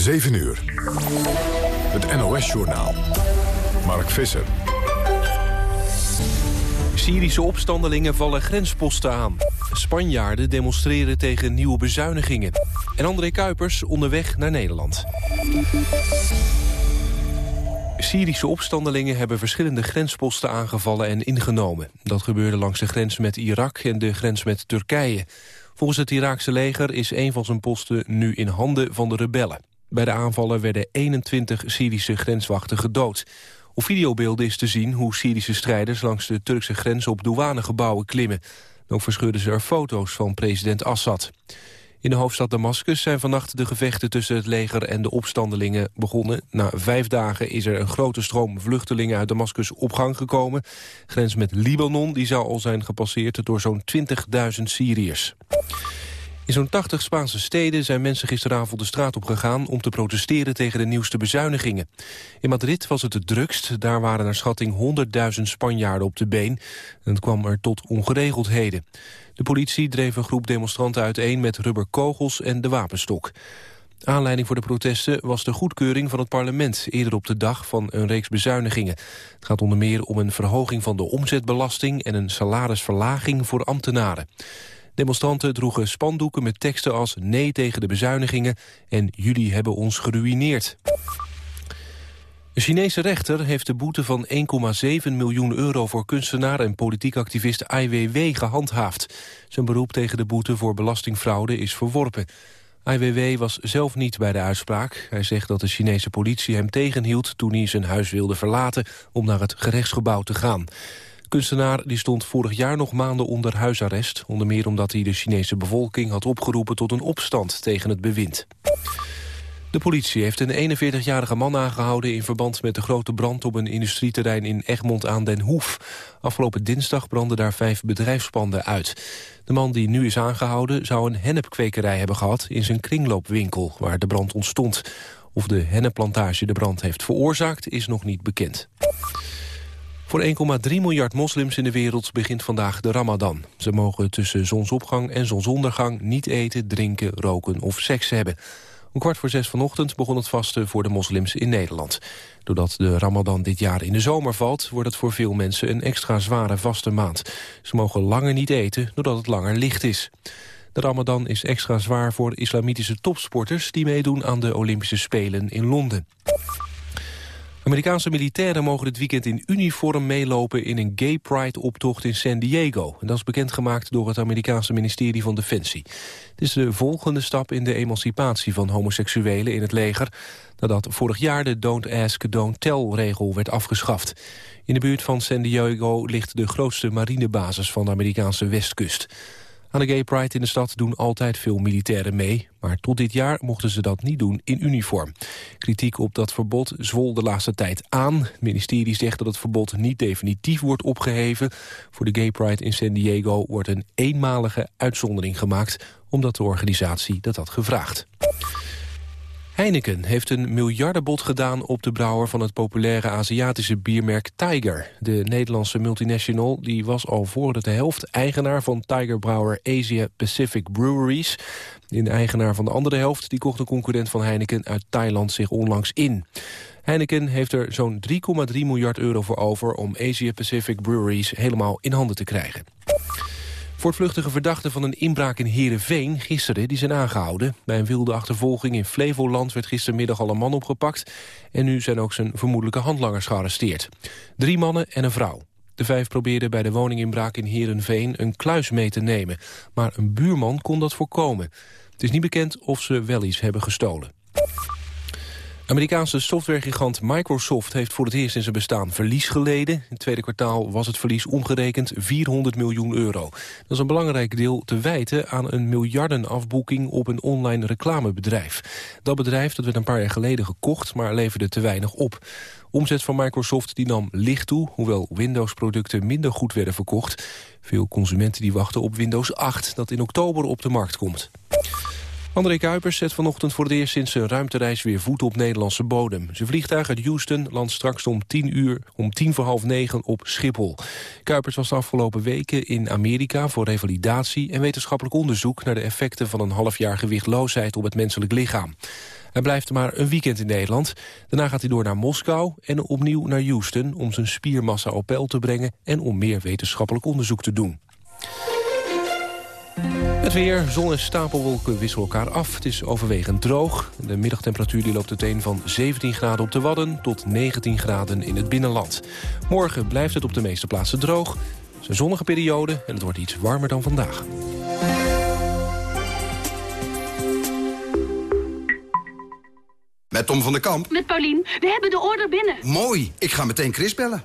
7 uur. Het NOS-journaal. Mark Visser. Syrische opstandelingen vallen grensposten aan. Spanjaarden demonstreren tegen nieuwe bezuinigingen. En André Kuipers onderweg naar Nederland. Syrische opstandelingen hebben verschillende grensposten aangevallen en ingenomen. Dat gebeurde langs de grens met Irak en de grens met Turkije. Volgens het Iraakse leger is een van zijn posten nu in handen van de rebellen. Bij de aanvallen werden 21 Syrische grenswachten gedood. Op videobeelden is te zien hoe Syrische strijders langs de Turkse grens op douanegebouwen klimmen. Ook verscheurden ze er foto's van president Assad. In de hoofdstad Damascus zijn vannacht de gevechten tussen het leger en de opstandelingen begonnen. Na vijf dagen is er een grote stroom vluchtelingen uit Damascus op gang gekomen. Grens met Libanon die zou al zijn gepasseerd door zo'n 20.000 Syriërs. In zo'n 80 Spaanse steden zijn mensen gisteravond de straat op gegaan... om te protesteren tegen de nieuwste bezuinigingen. In Madrid was het het drukst. Daar waren naar schatting 100.000 Spanjaarden op de been. En het kwam er tot ongeregeldheden. De politie dreef een groep demonstranten uiteen met rubberkogels en de wapenstok. Aanleiding voor de protesten was de goedkeuring van het parlement... eerder op de dag van een reeks bezuinigingen. Het gaat onder meer om een verhoging van de omzetbelasting... en een salarisverlaging voor ambtenaren. Demonstranten droegen spandoeken met teksten als nee tegen de bezuinigingen en jullie hebben ons geruineerd. Een Chinese rechter heeft de boete van 1,7 miljoen euro voor kunstenaar en politiek activist Ai Weiwei gehandhaafd. Zijn beroep tegen de boete voor belastingfraude is verworpen. Ai Weiwei was zelf niet bij de uitspraak. Hij zegt dat de Chinese politie hem tegenhield toen hij zijn huis wilde verlaten om naar het gerechtsgebouw te gaan kunstenaar die stond vorig jaar nog maanden onder huisarrest. Onder meer omdat hij de Chinese bevolking had opgeroepen tot een opstand tegen het bewind. De politie heeft een 41-jarige man aangehouden... in verband met de grote brand op een industrieterrein in Egmond aan den Hoef. Afgelopen dinsdag brandden daar vijf bedrijfspanden uit. De man die nu is aangehouden zou een hennepkwekerij hebben gehad... in zijn kringloopwinkel waar de brand ontstond. Of de hennepplantage de brand heeft veroorzaakt is nog niet bekend. Voor 1,3 miljard moslims in de wereld begint vandaag de Ramadan. Ze mogen tussen zonsopgang en zonsondergang niet eten, drinken, roken of seks hebben. Om kwart voor zes vanochtend begon het vasten voor de moslims in Nederland. Doordat de Ramadan dit jaar in de zomer valt... wordt het voor veel mensen een extra zware vaste maand. Ze mogen langer niet eten, doordat het langer licht is. De Ramadan is extra zwaar voor islamitische topsporters... die meedoen aan de Olympische Spelen in Londen. Amerikaanse militairen mogen dit weekend in uniform meelopen in een gay pride-optocht in San Diego. En dat is bekendgemaakt door het Amerikaanse ministerie van Defensie. Het is de volgende stap in de emancipatie van homoseksuelen in het leger, nadat vorig jaar de Don't Ask, Don't Tell-regel werd afgeschaft. In de buurt van San Diego ligt de grootste marinebasis van de Amerikaanse westkust. Aan de Gay Pride in de stad doen altijd veel militairen mee... maar tot dit jaar mochten ze dat niet doen in uniform. Kritiek op dat verbod zwol de laatste tijd aan. Het ministerie zegt dat het verbod niet definitief wordt opgeheven. Voor de Gay Pride in San Diego wordt een eenmalige uitzondering gemaakt... omdat de organisatie dat had gevraagd. Heineken heeft een miljardenbod gedaan op de brouwer van het populaire Aziatische biermerk Tiger. De Nederlandse multinational die was al voor de helft eigenaar van Tigerbrouwer Asia Pacific Breweries. De eigenaar van de andere helft die kocht een concurrent van Heineken uit Thailand zich onlangs in. Heineken heeft er zo'n 3,3 miljard euro voor over om Asia Pacific Breweries helemaal in handen te krijgen. Voortvluchtige verdachten van een inbraak in Heerenveen gisteren die zijn aangehouden. Bij een wilde achtervolging in Flevoland werd gistermiddag al een man opgepakt. En nu zijn ook zijn vermoedelijke handlangers gearresteerd. Drie mannen en een vrouw. De vijf probeerden bij de woninginbraak in Heerenveen een kluis mee te nemen. Maar een buurman kon dat voorkomen. Het is niet bekend of ze wel iets hebben gestolen. Amerikaanse softwaregigant Microsoft heeft voor het eerst in zijn bestaan verlies geleden. In het tweede kwartaal was het verlies omgerekend 400 miljoen euro. Dat is een belangrijk deel te wijten aan een miljardenafboeking op een online reclamebedrijf. Dat bedrijf dat werd een paar jaar geleden gekocht, maar leverde te weinig op. Omzet van Microsoft die nam licht toe, hoewel Windows-producten minder goed werden verkocht. Veel consumenten die wachten op Windows 8, dat in oktober op de markt komt. André Kuipers zet vanochtend voor het eerst sinds zijn ruimtereis weer voet op Nederlandse bodem. Zijn vliegtuig uit Houston landt straks om tien uur, om tien voor half negen op Schiphol. Kuipers was de afgelopen weken in Amerika voor revalidatie en wetenschappelijk onderzoek naar de effecten van een half jaar gewichtloosheid op het menselijk lichaam. Hij blijft maar een weekend in Nederland. Daarna gaat hij door naar Moskou en opnieuw naar Houston... om zijn spiermassa op peil te brengen en om meer wetenschappelijk onderzoek te doen. Het weer, zon en stapelwolken wisselen elkaar af. Het is overwegend droog. De middagtemperatuur die loopt uiteen van 17 graden op de Wadden... tot 19 graden in het binnenland. Morgen blijft het op de meeste plaatsen droog. Het is een zonnige periode en het wordt iets warmer dan vandaag. Met Tom van der Kamp. Met Paulien. We hebben de order binnen. Mooi. Ik ga meteen Chris bellen.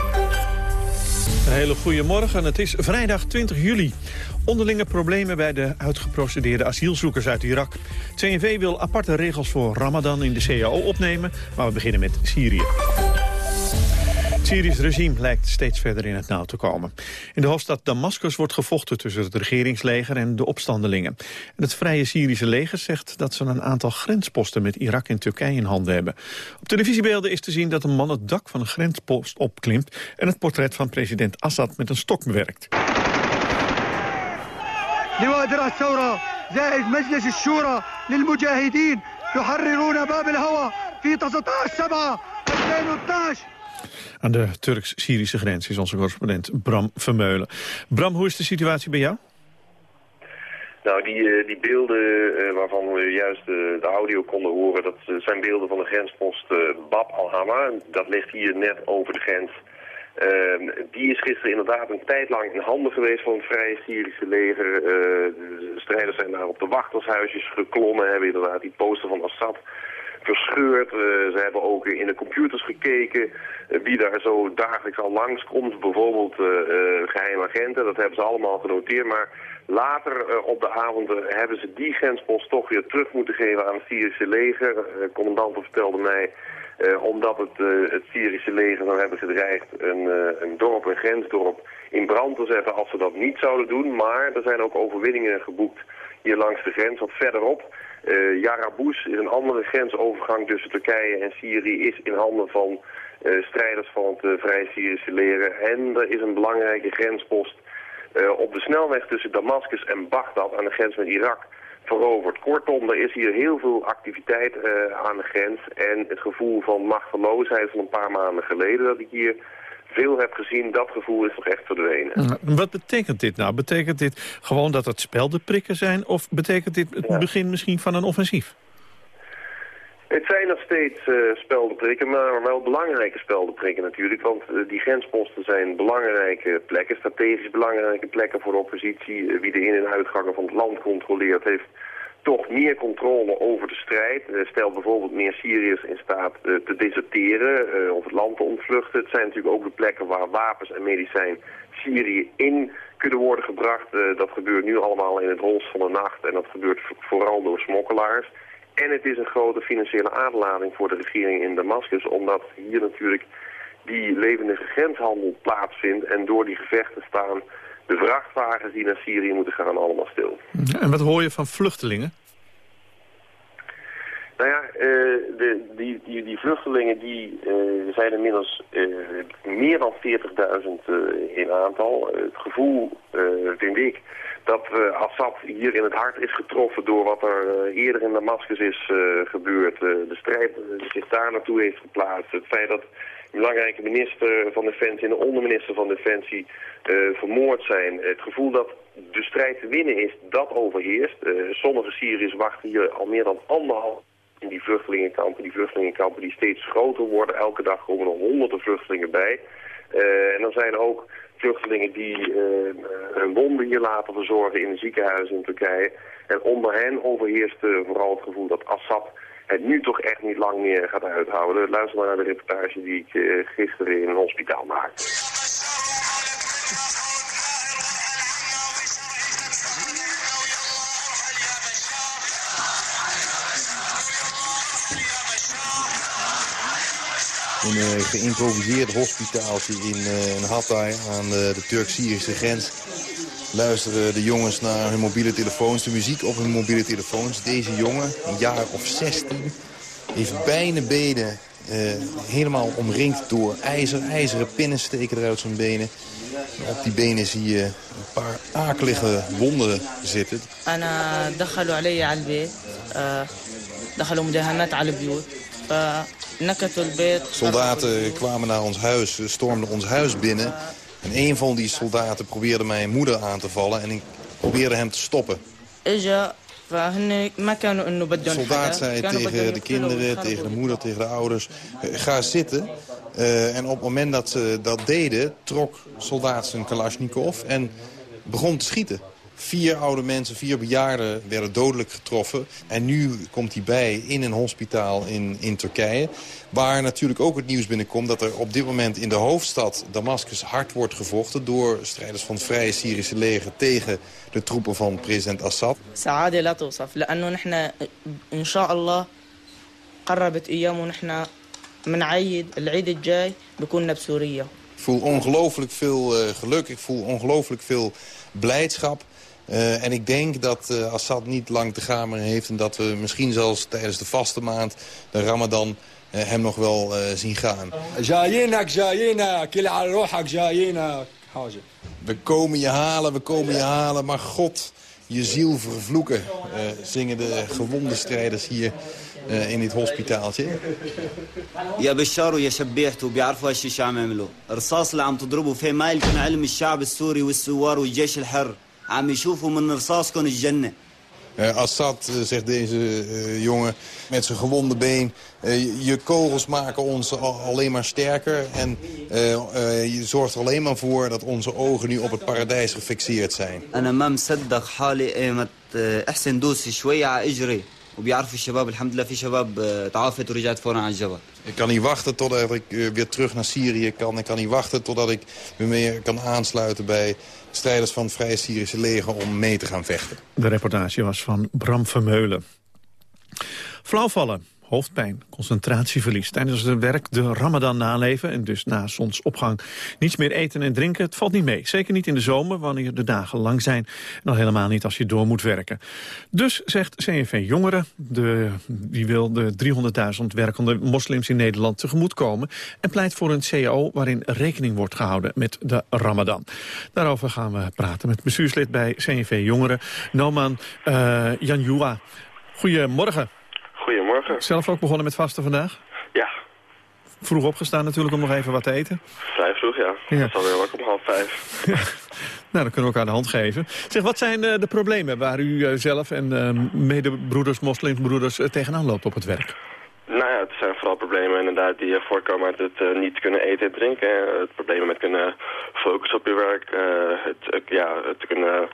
Een hele goede morgen. Het is vrijdag 20 juli. Onderlinge problemen bij de uitgeprocedeerde asielzoekers uit Irak. CNV wil aparte regels voor Ramadan in de CAO opnemen, maar we beginnen met Syrië. Het Syrisch regime lijkt steeds verder in het nauw te komen. In de hoofdstad Damascus wordt gevochten tussen het regeringsleger en de opstandelingen. En het Vrije Syrische leger zegt dat ze een aantal grensposten met Irak en Turkije in handen hebben. Op televisiebeelden is te zien dat een man het dak van een grenspost opklimt en het portret van president Assad met een stok bewerkt. لواء درع الثورة زائد مجلس الشورى للمجاهدين يحررون باب الهوى في 19 7 2012 Aan de Turks-Syrische grens is onze correspondent Bram Vermeulen. Bram, hoe is de situatie bij jou? Nou, die, eh, die beelden eh, waarvan we juist eh, de audio konden horen... dat zijn beelden van de grenspost Bab al-Hama. Dat ligt hier net over de grens. Ehm, die is gisteren inderdaad een tijd lang in handen geweest van het Vrije Syrische leger. de strijders zijn daar op de wachtershuisjes geklommen, hebben inderdaad die poster van Assad verscheurd. ze hebben ook in de computers gekeken wie daar zo dagelijks al langskomt. Bijvoorbeeld geheime agenten, dat hebben ze allemaal genoteerd. Maar later op de avond hebben ze die grenspost toch weer terug moeten geven aan het Syrische leger. De commandant vertelde mij omdat het, het Syrische leger zou hebben gedreigd een, een dorp, een grensdorp, in brand te zetten als ze dat niet zouden doen. Maar er zijn ook overwinningen geboekt hier langs de grens, wat verderop. Uh, Jarabous is een andere grensovergang tussen Turkije en Syrië, is in handen van strijders van het Vrije Syrische leger. En er is een belangrijke grenspost op de snelweg tussen Damascus en Bagdad aan de grens met Irak veroverd. Kortom, er is hier heel veel activiteit aan de grens. En het gevoel van machteloosheid van een paar maanden geleden dat ik hier veel heb gezien, dat gevoel is toch echt verdwenen. Wat betekent dit nou? Betekent dit gewoon dat het speldenprikken zijn? Of betekent dit het begin misschien van een offensief? Het zijn nog steeds uh, speldenprikken, maar wel belangrijke speldenprikken natuurlijk. Want uh, die grensposten zijn belangrijke plekken, strategisch belangrijke plekken voor de oppositie. Uh, wie de in- en uitgangen van het land controleert, heeft toch meer controle over de strijd. stel bijvoorbeeld meer Syriërs in staat te deserteren of het land te ontvluchten. Het zijn natuurlijk ook de plekken waar wapens en medicijn Syrië in kunnen worden gebracht. dat gebeurt nu allemaal in het rols van de nacht en dat gebeurt vooral door smokkelaars. En het is een grote financiële aanlading voor de regering in Damascus, omdat hier natuurlijk die levendige grenshandel plaatsvindt en door die gevechten staan de vrachtwagens die naar Syrië moeten gaan allemaal stil. En wat hoor je van vluchtelingen? Nou ja, uh, de, die, die, die vluchtelingen die, uh, zijn inmiddels uh, meer dan 40.000 in aantal. het gevoel, vind ik, dat Assad hier in het hart is getroffen door wat er eerder in Damascus is gebeurd. de strijd zich daar naartoe heeft geplaatst. Het feit dat de belangrijke minister van Defensie en de onderminister van Defensie vermoord zijn. Het gevoel dat de strijd te winnen is, dat overheerst. sommige Syriërs wachten hier al meer dan anderhalf in die vluchtelingenkampen. Die vluchtelingenkampen die steeds groter worden. Elke dag komen er honderden vluchtelingen bij. en dan zijn ook vluchtelingen die hun wonden hier laten verzorgen in een ziekenhuis in Turkije. En onder hen overheerst vooral het gevoel dat Assad het nu toch echt niet lang meer gaat uithouden. Luister maar naar de reportage die ik gisteren in een hospitaal maakte. Een uh, geïmproviseerd hospitaaltje in, uh, in Hatay aan de, Turk-Syrische grens. Luisteren de jongens naar hun mobiele telefoons, de muziek op hun mobiele telefoons. Deze jongen, een jaar of 16, heeft bijna benen uh, helemaal omringd door ijzer. IJzeren pinnen steken eruit zijn benen. Op die benen zie je een paar akelige wonden zitten. Soldaten kwamen naar ons huis, stormden ons huis binnen. En een van die soldaten probeerde mijn moeder aan te vallen. En ik probeerde hem te stoppen. De soldaat zei tegen de kinderen, tegen de moeder, tegen de ouders... ga zitten. Uh, en op het moment dat ze dat deden, trok soldaat zijn Kalashnikov en begon te schieten. Vier oude mensen, vier bejaarden werden dodelijk getroffen. En nu komt hij bij in een hospitaal in, in Turkije. Waar natuurlijk ook het nieuws binnenkomt dat er op dit moment in de hoofdstad Damascus hard wordt gevochten... door strijders van het Vrije Syrische leger tegen de troepen van president Assad. Ik voel ongelooflijk veel uh, geluk, ik voel ongelooflijk veel blijdschap. Uh, en ik denk dat uh, Assad niet lang te gaan meer heeft... en dat we misschien zelfs tijdens de vaste maand, de Ramadan, uh, hem nog wel zien gaan. We komen je halen, we komen je halen, maar God, je ziel vervloeken... zingen de gewonde strijders hier in dit hospitaaltje. يا بشار ويا شبيحته بيعرفوا هالشي شو عم يعملوا الرصاص اللي عم تضربوا فيه ما يمكن علم الشعب السوري والثوار والجيش الحر عم يشوفوا من رصاصكم الجنة Uh, Assad, uh, zegt deze uh, jongen, met zijn gewonde been... je kogels maken ons alleen maar sterker... en je zorgt er alleen maar voor dat onze ogen nu op het paradijs gefixeerd zijn. Ik kan niet wachten totdat ik weer terug naar Syrië kan. Ik kan niet wachten totdat ik me meer kan aansluiten bij strijders van het Vrije Syrische leger om mee te gaan vechten. De reportage was van Bram Vermeulen. Flauwvallen hoofdpijn, concentratieverlies. Tijdens het werk de ramadan naleven en dus na zonsopgang niets meer eten en drinken. Het valt niet mee. Zeker niet in de zomer, wanneer de dagen lang zijn. En al helemaal niet als je door moet werken. Dus zegt CNV Jongeren, de, die wil de 300.000 werkende moslims in Nederland tegemoetkomen. En pleit voor een CAO waarin rekening wordt gehouden met de ramadan. Daarover gaan we praten met bestuurslid bij CNV Jongeren, Noman uh, Janjua. Goedemorgen. Zelf ook begonnen met vasten vandaag? Ja. Vroeg opgestaan natuurlijk om nog even wat te eten? Vrij vroeg, ja. ja. Dat is alweer wakker om half vijf. nou, dan kunnen we elkaar de hand geven. Zeg, wat zijn uh, de problemen waar u uh, zelf en uh, medebroeders, moslimbroeders tegenaan loopt op het werk? Nou ja, het zijn vooral problemen inderdaad die voorkomen uit het niet kunnen eten en drinken. Het problemen met kunnen focussen op je werk. het, ja, het kunnen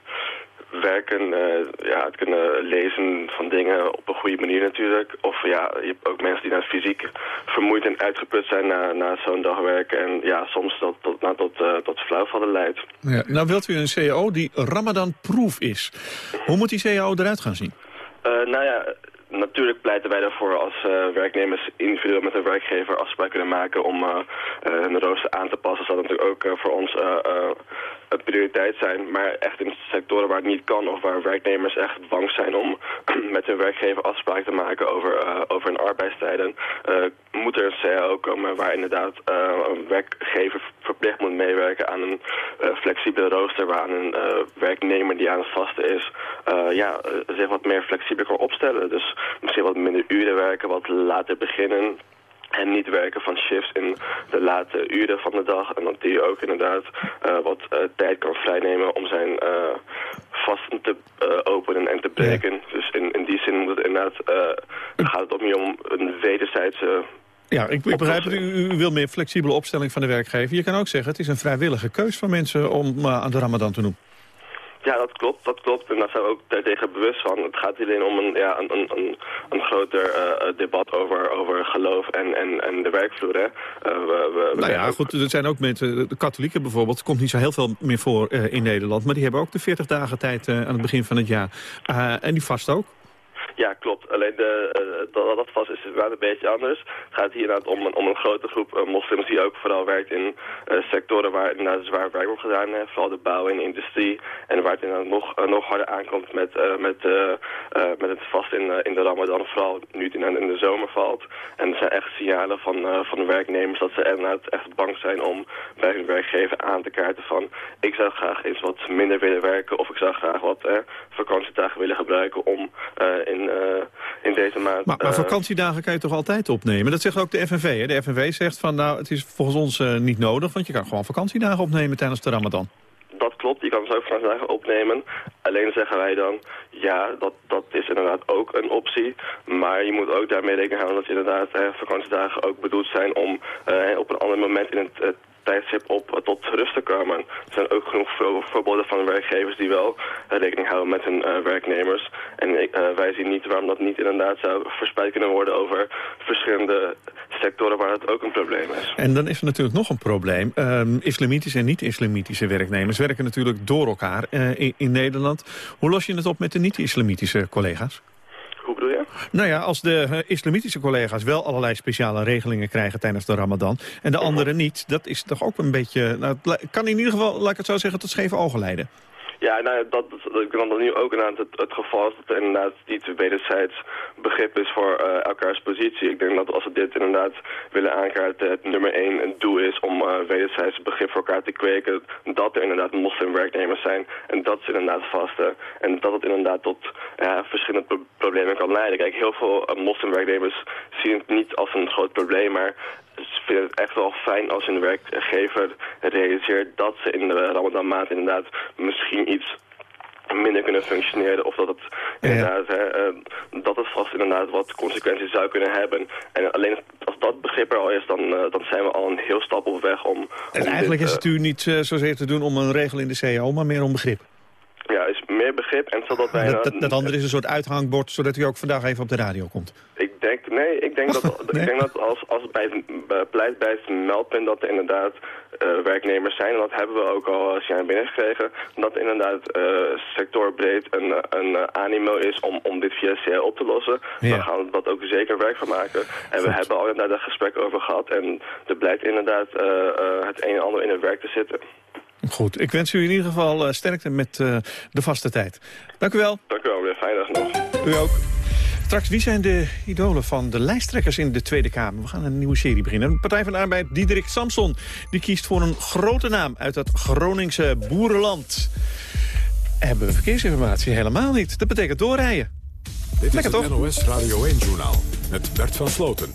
werken, uh, ja, het kunnen lezen van dingen op een goede manier natuurlijk. Of ja, je hebt ook mensen die nou fysiek vermoeid en uitgeput zijn na, na zo'n dag werken. En ja, soms dat, tot, nou, tot, uh, tot flauwvallen leidt. Ja, nou wilt u een CAO die Ramadan-proof is. Hoe moet die CAO eruit gaan zien? Uh, nou ja, natuurlijk pleiten wij ervoor als uh, werknemers individueel met een werkgever afspraak kunnen maken om uh, hun rooster aan te passen. Dat zal natuurlijk ook uh, voor ons een prioriteit zijn. Maar echt in sectoren waar het niet kan of waar werknemers echt bang zijn om met hun werkgever afspraken te maken over, over hun arbeidstijden, moet er een CAO komen waar inderdaad een werkgever verplicht moet meewerken aan een flexibele rooster waar een werknemer die aan het vasten is, ja, zich wat meer flexibel kan opstellen. Dus misschien wat minder uren werken, wat later beginnen. En niet werken van shifts in de late uren van de dag. En dat die ook inderdaad uh, wat uh, tijd kan vrijnemen om zijn uh, vasten te openen en te breken. Ja. Dus in, in die zin moet het inderdaad, gaat het ook om een wederzijdse Ja, ik, ik begrijp het. U, u, wil meer flexibele opstelling van de werkgever. Je kan ook zeggen, het is een vrijwillige keus van mensen om aan de ramadan te doen. Ja, dat klopt, dat klopt. En daar zijn we ook daartegen bewust van. Het gaat alleen om een, ja, een, een, een groter uh, debat over, over geloof en, en, en de werkvloer. Hè. Uh, we, we, nou ja, goed, er zijn ook mensen, de katholieken bijvoorbeeld, komt niet zo heel veel meer voor uh, in Nederland. Maar die hebben ook de 40 dagen tijd aan het begin van het jaar. en die vast ook. Ja, klopt. Alleen de, uh, dat, dat vast is wel een beetje anders. Het gaat hier inderdaad om een, om een grote groep uh, moslims die ook vooral werkt in uh, sectoren waar inderdaad zwaar werk wordt gedaan. Hè, vooral de bouw en industrie. En waar het inderdaad nog, nog harder aankomt met, met, met het vast in, in de ramadan. Vooral nu het in, de zomer valt. En er zijn echt signalen van, van de werknemers dat ze inderdaad echt bang zijn om bij hun werkgever aan te kaarten van... ik zou graag eens wat minder willen werken of ik zou graag wat vakantiedagen willen gebruiken om in uh, in deze maand. Maar, maar, eh, vakantiedagen kan je toch altijd opnemen? Dat zegt ook de FNV. Hè? De FNV zegt van nou, het is volgens ons uh, niet nodig... want je kan gewoon vakantiedagen opnemen tijdens de ramadan. Dat klopt, je kan ze ook vakantiedagen opnemen. Alleen zeggen wij dan, ja, dat, dat is inderdaad ook een optie. Maar je moet ook daarmee rekening houden dat inderdaad eh, vakantiedagen ook bedoeld zijn om eh, op een ander moment in het op eh, tot rust te komen. Er zijn ook genoeg voorbeelden van werkgevers die wel eh, rekening houden met hun eh, werknemers. En wij zien niet waarom dat niet inderdaad zou verspreid kunnen worden over verschillende sectoren waar het ook een probleem is. En dan is er natuurlijk nog een probleem. Uh, islamitische en niet-islamitische werknemers werken natuurlijk door elkaar in, in Nederland. Hoe los je het op met de niet-islamitische collega's? Nou ja, als de uh, islamitische collega's wel allerlei speciale regelingen krijgen tijdens de ramadan... en de anderen niet, dat is toch ook een beetje... Nou, het kan in ieder geval, laat ik het zo zeggen, tot scheve ogen leiden. Ja, nou, dat, ik denk dat nu ook inderdaad het, het geval is dat er inderdaad niet wederzijds begrip is voor uh, elkaars positie. Ik denk dat als we dit inderdaad willen aankaarten, het nummer één een doel is om uh, wederzijds begrip voor elkaar te kweken, dat er inderdaad moslimwerknemers zijn en dat ze inderdaad vasten en dat het inderdaad tot verschillende pro problemen kan leiden. Kijk, heel veel uh, moslimwerknemers zien het niet als een groot probleem, maar ze vinden het echt wel fijn als een werkgever realiseert dat ze in de Ramadan maand inderdaad misschien iets minder kunnen functioneren of dat het inderdaad, hè, uh, dat het vast inderdaad wat consequenties zou kunnen hebben. En alleen als dat begrip er al is, dan, uh, dan zijn we al een heel stap op weg om... En eigenlijk is het u niet zozeer te doen om een regel in de CAO, maar meer om begrip? Ja, is meer begrip en zodat wij... Dat, dat, dat andere is een soort uithangbord, zodat u ook vandaag even op de radio komt. Ik denk, nee, ik denk dat, ik denk dat als, als het bij het pleit bij het meldpunt dat er inderdaad uh, werknemers zijn, en dat hebben we ook al als jaar binnengekregen, dat er inderdaad uh, sectorbreed een, een uh, animo is om, om dit via CL op te lossen. Ja. Dan gaan we dat ook zeker werk van maken. En we hebben al inderdaad een gesprek over gehad en er blijkt inderdaad het een en ander in het werk te zitten. Goed, ik wens u in ieder geval uh, sterkte met uh, de vaste tijd. Dank u wel. Dank u wel, weer fijne dag nog. U ook. Straks, wie zijn de idolen van de lijsttrekkers in de Tweede Kamer? We gaan een nieuwe serie beginnen. De Partij van de Arbeid, Diederik Samson, die kiest voor een grote naam uit het Groningse boerenland. Hebben we verkeersinformatie? Helemaal niet. Dat betekent doorrijden. Dit Lekker, is het toch? NOS Radio 1-journaal met Bert van Sloten.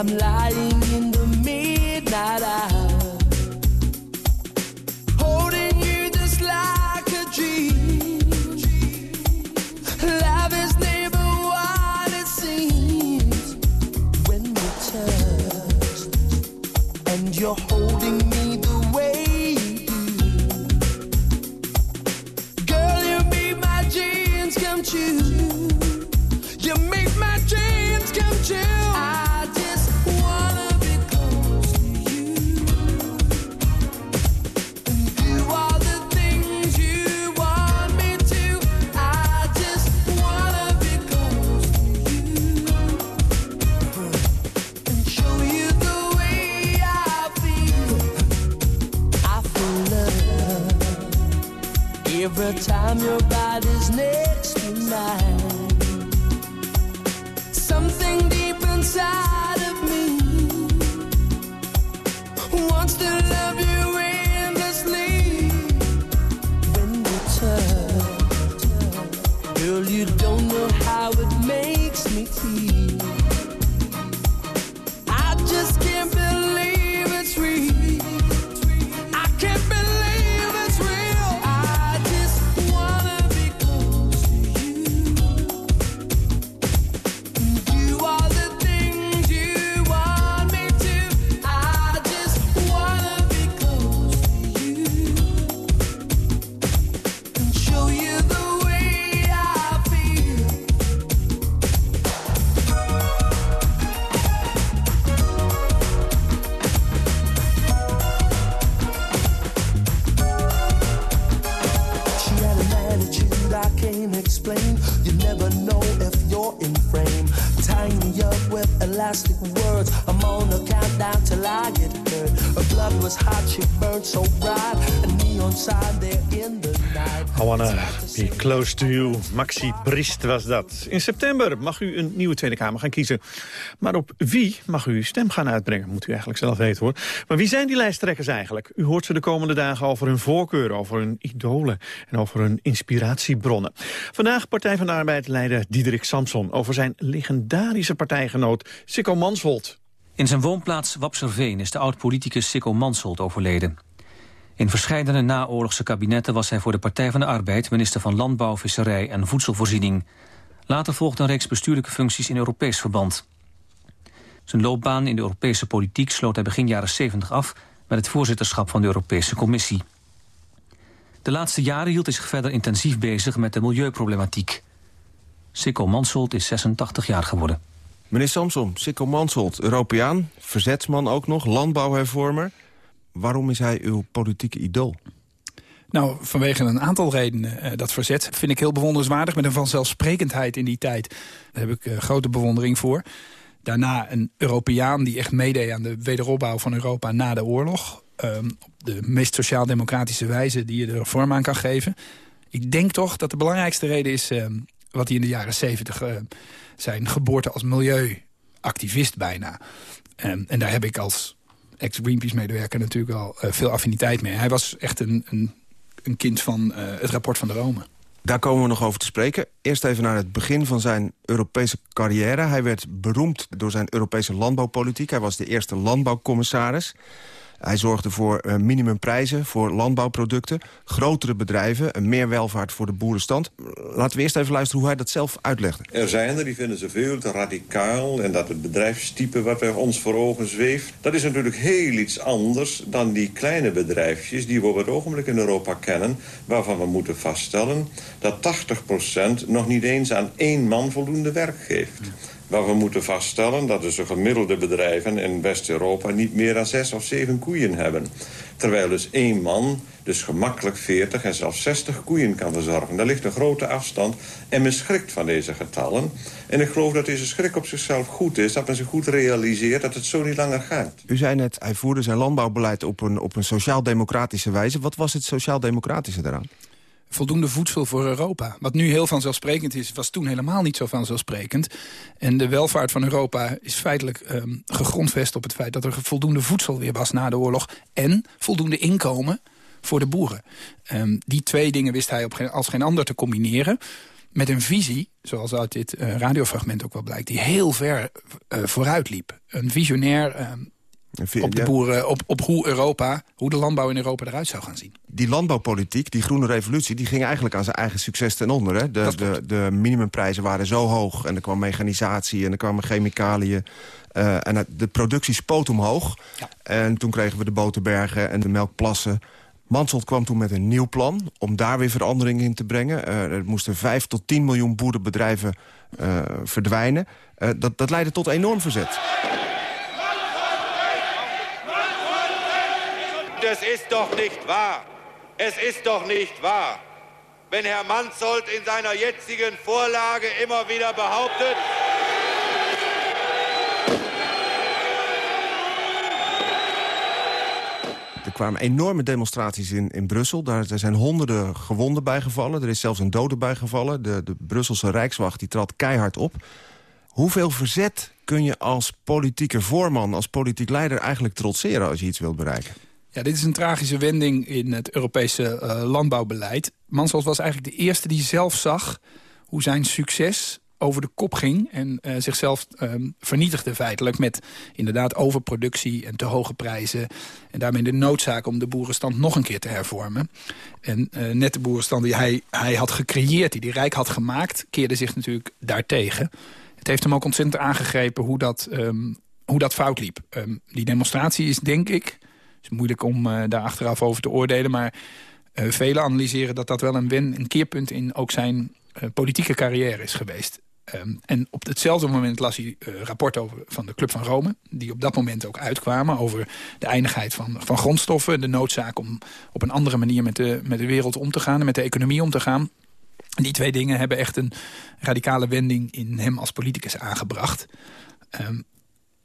I'm lying close to you. Maxi Priest was dat. In september mag u een nieuwe Tweede Kamer gaan kiezen. Maar op wie mag u uw stem gaan uitbrengen? Moet u eigenlijk zelf weten hoor. Maar wie zijn die lijsttrekkers eigenlijk? U hoort ze de komende dagen over hun voorkeur, over hun idolen... en over hun inspiratiebronnen. Vandaag Partij van de Arbeid leider Diederik Samson... over zijn legendarische partijgenoot Sikko Mansholt. In zijn woonplaats Wapserveen is de oud-politicus Sikko Mansholt overleden. In verschillende naoorlogse kabinetten was hij voor de Partij van de Arbeid... minister van Landbouw, Visserij en Voedselvoorziening. Later volgde een reeks bestuurlijke functies in Europees verband. Zijn loopbaan in de Europese politiek sloot hij begin jaren 70 af... met het voorzitterschap van de Europese Commissie. De laatste jaren hield hij zich verder intensief bezig met de milieuproblematiek. Sikko Mansholt is 86 jaar geworden. Meneer Samson, Sikko Mansholt, Europeaan, verzetsman ook nog, landbouwhervormer. Waarom is hij uw politieke idool? Nou, vanwege een aantal redenen. Eh, dat verzet vind ik heel bewonderenswaardig... met een vanzelfsprekendheid in die tijd. Daar heb ik eh, grote bewondering voor. Daarna een Europeaan die echt meedeed aan de wederopbouw van Europa na de oorlog. Ehm, op de meest sociaal-democratische wijze die je er vorm aan kan geven. Ik denk toch dat de belangrijkste reden is... ehm, wat hij in de jaren zeventig eh, zijn geboorte als milieuactivist bijna. Ehm, en daar heb ik als ex-Greenpeace-medewerker natuurlijk al eh, veel affiniteit mee. Hij was echt een, een, een kind van eh, het rapport van de Rome. Daar komen we nog over te spreken. Eerst even naar het begin van zijn Europese carrière. Hij werd beroemd door zijn Europese landbouwpolitiek. Hij was de eerste landbouwcommissaris. Hij zorgde voor eh, minimumprijzen voor landbouwproducten... grotere bedrijven, en meer welvaart voor de boerenstand. Laten we eerst even luisteren hoe hij dat zelf uitlegde. Er zijn er die vinden ze veel te radicaal... en dat het bedrijfstype wat bij ons voor ogen zweeft... dat is natuurlijk heel iets anders dan die kleine bedrijfjes... die we op het ogenblik in Europa kennen... waarvan we moeten vaststellen dat 80% nog niet eens aan één man voldoende werk geeft. Waar we moeten vaststellen dat de gemiddelde bedrijven in West-Europa... niet meer dan zes of zeven koeien hebben. Terwijl dus één man dus gemakkelijk 40 en zelfs 60 koeien kan verzorgen. Daar ligt een grote afstand en men schrikt van deze getallen. En ik geloof dat deze schrik op zichzelf goed is. Dat men zich goed realiseert dat het zo niet langer gaat. U zei net, hij voerde zijn landbouwbeleid op een, op een sociaal-democratische wijze. Wat was het sociaal-democratische daaraan? Voldoende voedsel voor Europa. Wat nu heel vanzelfsprekend is, was toen helemaal niet zo vanzelfsprekend. En de welvaart van Europa is feitelijk ehm, gegrondvest op het feit... dat er voldoende voedsel weer was na de oorlog... en voldoende inkomen voor de boeren. Ehm, die twee dingen wist hij op geen, als geen ander te combineren... met een visie, zoals uit dit eh, radiofragment ook wel blijkt... die heel ver eh, vooruit liep. Een visionair... op de boeren, op, op hoe Europa, hoe de landbouw in Europa eruit zou gaan zien. Die landbouwpolitiek, die groene revolutie... die ging eigenlijk aan zijn eigen succes ten onder. Hè? De, de, de minimumprijzen waren zo hoog en er kwam mechanisatie... en er kwamen chemicaliën. eh, en de productie spoot omhoog. En toen kregen we de boterbergen en de melkplassen. Mansholt kwam toen met een nieuw plan om daar weer verandering in te brengen. Eh, er moesten 5 tot 10 miljoen boerenbedrijven eh, verdwijnen. Dat, dat leidde tot enorm verzet. Das ist doch nicht wahr. Es ist doch nicht wahr. Wenn Herr Mansholt in seiner jetzigen Vorlage immer wieder behauptet, Er kwamen enorme demonstraties in, in Brussel. Daar zijn honderden gewonden bijgevallen. Er is zelfs een dode bijgevallen. De, de Brusselse Rijkswacht die trad keihard op. Hoeveel verzet kun je als politieke voorman, als politiek leider... eigenlijk trotseren als je iets wilt bereiken? Ja, dit is een tragische wending in het Europese uh, landbouwbeleid. Mansholt was eigenlijk de eerste die zelf zag hoe zijn succes over de kop ging en uh, zichzelf um, vernietigde feitelijk... met inderdaad overproductie en te hoge prijzen... en daarmee de noodzaak om de boerenstand nog een keer te hervormen. En uh, net de boerenstand die hij, hij had gecreëerd, die hij rijk had gemaakt... keerde zich natuurlijk daartegen. Het heeft hem ook ontzettend aangegrepen hoe dat, um, hoe dat fout liep. Um, die demonstratie is, denk ik... het is moeilijk om uh, daar achteraf over te oordelen... maar uh, velen analyseren dat dat wel een, win, een keerpunt in ook zijn uh, politieke carrière is geweest. Um, en op hetzelfde moment las hij uh, rapporten over, van de Club van Rome... die op dat moment ook uitkwamen over de eindigheid van, van grondstoffen... de noodzaak om op een andere manier met de, met de wereld om te gaan... en met de economie om te gaan. Die twee dingen hebben echt een radicale wending in hem als politicus aangebracht. Um,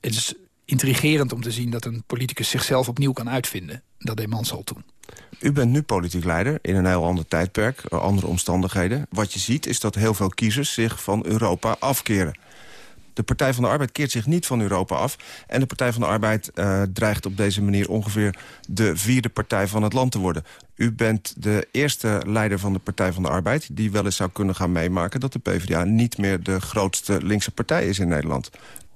het is intrigerend om te zien dat een politicus zichzelf opnieuw kan uitvinden. Dat deed Mansholt toen. U bent nu politiek leider in een heel ander tijdperk, andere omstandigheden. Wat je ziet is dat heel veel kiezers zich van Europa afkeren. De Partij van de Arbeid keert zich niet van Europa af. En de Partij van de Arbeid uh, dreigt op deze manier ongeveer de vierde partij van het land te worden. U bent de eerste leider van de Partij van de Arbeid... die wel eens zou kunnen gaan meemaken dat de PvdA niet meer de grootste linkse partij is in Nederland.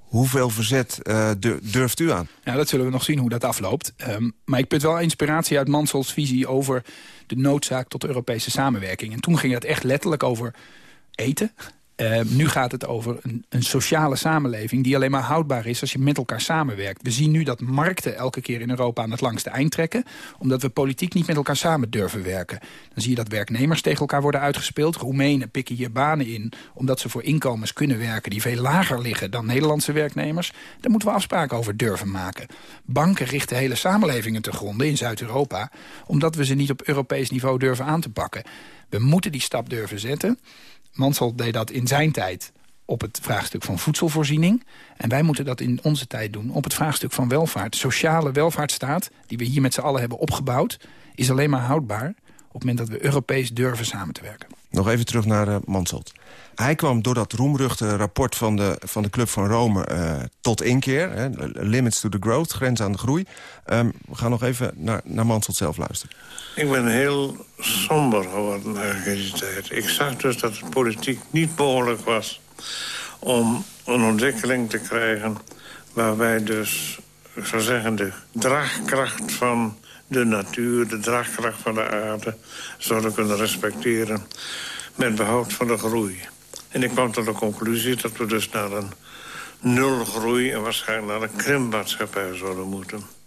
Hoeveel verzet uh, durft u aan? Ja, dat zullen we nog zien hoe dat afloopt. Um, maar ik put wel inspiratie uit Mansels visie over de noodzaak tot Europese samenwerking. En toen ging het echt letterlijk over eten. Uh, nu gaat het over een, een, sociale samenleving die alleen maar houdbaar is als je met elkaar samenwerkt. We zien nu dat markten elke keer in Europa aan het langste eind trekken, omdat we politiek niet met elkaar samen durven werken. Dan zie je dat werknemers tegen elkaar worden uitgespeeld. Roemenen pikken hier banen in, omdat ze voor inkomens kunnen werken die veel lager liggen dan Nederlandse werknemers. Daar moeten we afspraken over durven maken. Banken richten hele samenlevingen te gronden in Zuid-Europa, omdat we ze niet op Europees niveau durven aan te pakken. We moeten die stap durven zetten. Mansell deed dat in zijn tijd op het vraagstuk van voedselvoorziening. En wij moeten dat in onze tijd doen op het vraagstuk van welvaart. Sociale welvaartsstaat, die we hier met z'n allen hebben opgebouwd... is alleen maar houdbaar op het moment dat we Europees durven samen te werken. Nog even terug naar uh, Mansholt. Hij kwam door dat roemruchte rapport van de, van de Club van Rome uh, tot inkeer. Hè, limits to the growth, grens aan de groei. Um, we gaan nog even naar, naar Mansholt zelf luisteren. Ik ben heel somber geworden na deze tijd. Ik zag dus dat het politiek niet mogelijk was om een ontwikkeling te krijgen... waarbij dus, ik zou zeggen, de draagkracht van de natuur... de draagkracht van de aarde zouden kunnen respecteren... met behoud van de groei. En ik kwam tot de conclusie dat we dus naar een nulgroei... en waarschijnlijk naar een krimpmaatschappij zouden moeten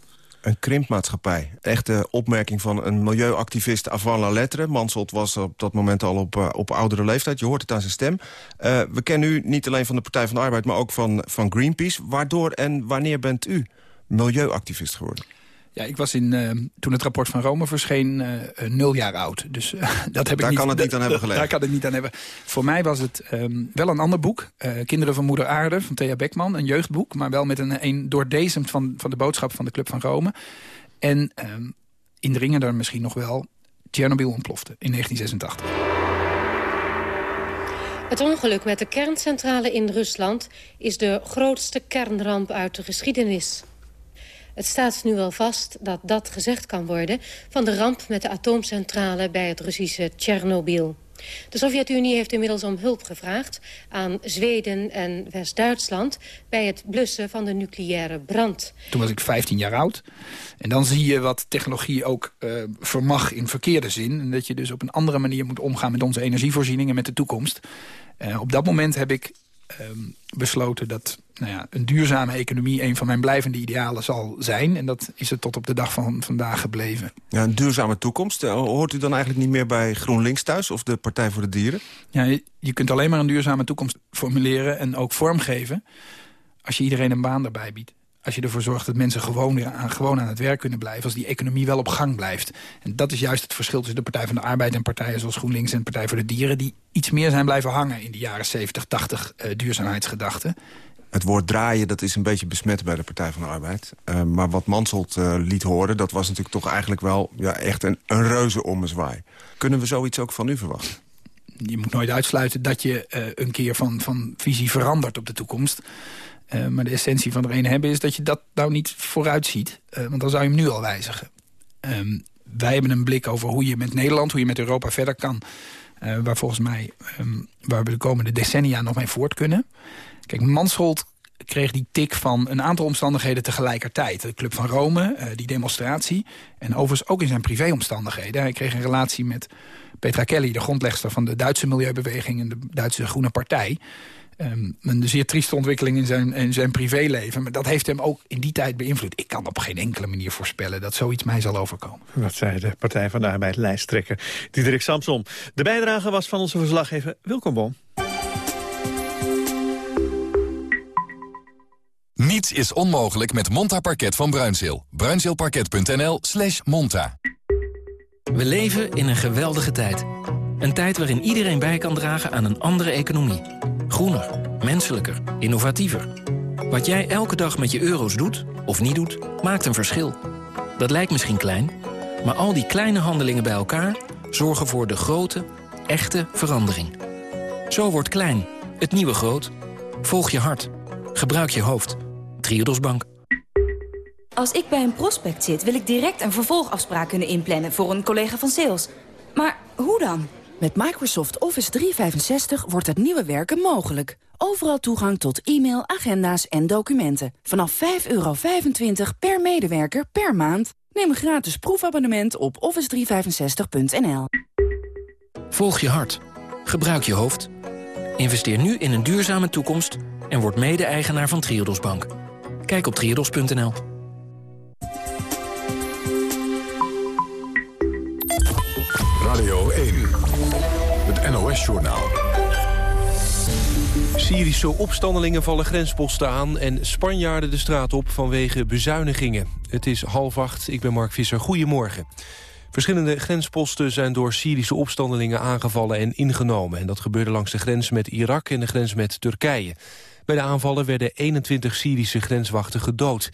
een krimpmaatschappij. Echte opmerking van een milieuactivist avant la lettre. Mansholt was op dat moment al op, uh, op oudere leeftijd. Je hoort het aan zijn stem. Uh, we kennen u niet alleen van de Partij van de Arbeid... maar ook van, van Greenpeace. Waardoor en wanneer bent u milieuactivist geworden? Ja, ik was in, uh, toen het rapport van Rome verscheen uh, nul jaar oud. Dus uh, dat heb daar ik niet, kan het niet aan hebben gelegen. Daar kan het niet aan hebben. Voor mij was het um, wel een ander boek. Kinderen van Moeder Aarde van Thea Beckman. Een jeugdboek, maar wel met een, een doordezemd van, van de boodschap van de Club van Rome. En um, indringender misschien nog wel, Tsjernobyl ontplofte in 1986. Het ongeluk met de kerncentrale in Rusland is de grootste kernramp uit de geschiedenis. Het staat nu wel vast dat dat gezegd kan worden... van de ramp met de atoomcentrale bij het Russische Tsjernobyl. De Sovjet-Unie heeft inmiddels om hulp gevraagd aan Zweden en West-Duitsland... bij het blussen van de nucleaire brand. Toen was ik 15 jaar oud. En dan zie je wat technologie ook uh, vermag in verkeerde zin. En dat je dus op een andere manier moet omgaan met onze energievoorziening en met de toekomst. Uh, op dat moment heb ik um, besloten dat nou ja, een duurzame economie... een van mijn blijvende idealen zal zijn. En dat is het tot op de dag van vandaag gebleven. Ja, een duurzame toekomst. Eh, hoort u dan eigenlijk niet meer bij GroenLinks thuis... of de Partij voor de Dieren? Ja, je, je kunt alleen maar een duurzame toekomst formuleren... en ook vormgeven als je iedereen een baan daarbij biedt. Als je ervoor zorgt dat mensen gewoon, aan, gewoon aan het werk kunnen blijven... als die economie wel op gang blijft. En dat is juist het verschil tussen de Partij van de Arbeid... en partijen zoals GroenLinks en Partij voor de Dieren... die iets meer zijn blijven hangen in de jaren 70, 80 uh, duurzaamheidsgedachten. Het woord draaien dat is een beetje besmet bij de Partij van de Arbeid. Uh, maar wat Mansholt uh, liet horen, dat was natuurlijk toch eigenlijk wel... Ja, echt een, een reuze ommezwaai. Kunnen we zoiets ook van u verwachten? Je moet nooit uitsluiten dat je een keer van, van visie verandert op de toekomst. Uh, maar de essentie van er een hebben is dat je dat nou niet vooruit ziet. Uh, want dan zou je hem nu al wijzigen. Um, wij hebben een blik over hoe je met Nederland, hoe je met Europa verder kan. Uh, waar volgens mij, um, waar we de komende decennia nog mee voort kunnen. Kijk, Mansholt kreeg die tik van een aantal omstandigheden tegelijkertijd. De Club van Rome, die demonstratie. En overigens ook in zijn privéomstandigheden. Hij kreeg een relatie met Petra Kelly, de grondlegster van de Duitse milieubeweging... en de Duitse Groene Partij. Um, een zeer trieste ontwikkeling in zijn, in zijn privéleven. Maar dat heeft hem ook in die tijd beïnvloed. Ik kan op geen enkele manier voorspellen dat zoiets mij zal overkomen. Dat zei de Partij van de Arbeid lijsttrekker Diederik Samsom. De bijdrage was van onze verslaggever Wilkom Boom. Niets is onmogelijk met Monta Parket van Bruinzeel. Bruinzeelparket.nl slash monta. We leven in een geweldige tijd. Een tijd waarin iedereen bij kan dragen aan een andere economie. Groener, menselijker, innovatiever. Wat jij elke dag met je euro's doet, of niet doet, maakt een verschil. Dat lijkt misschien klein, maar al die kleine handelingen bij elkaar... zorgen voor de grote, echte verandering. Zo wordt klein, het nieuwe groot. Volg je hart. Gebruik je hoofd. Triodos Bank. Als ik bij een prospect zit, wil ik direct een vervolgafspraak kunnen inplannen... voor een collega van sales. Maar hoe dan? Met Microsoft Office 365 wordt het nieuwe werken mogelijk. Overal toegang tot e-mail, agenda's en documenten. Vanaf 5,25 per medewerker per maand. Neem een gratis proefabonnement op office365.nl. Volg je hart. Gebruik je hoofd. Investeer nu in een duurzame toekomst... en word mede-eigenaar van Triodos Bank. Kijk op triodos.nl. Syrische opstandelingen vallen grensposten aan... en Spanjaarden de straat op vanwege bezuinigingen. Het is half acht, ik ben Mark Visser. Goedemorgen. Verschillende grensposten zijn door Syrische opstandelingen aangevallen en ingenomen. En dat gebeurde langs de grens met Irak en de grens met Turkije. Bij de aanvallen werden 21 Syrische grenswachten gedood.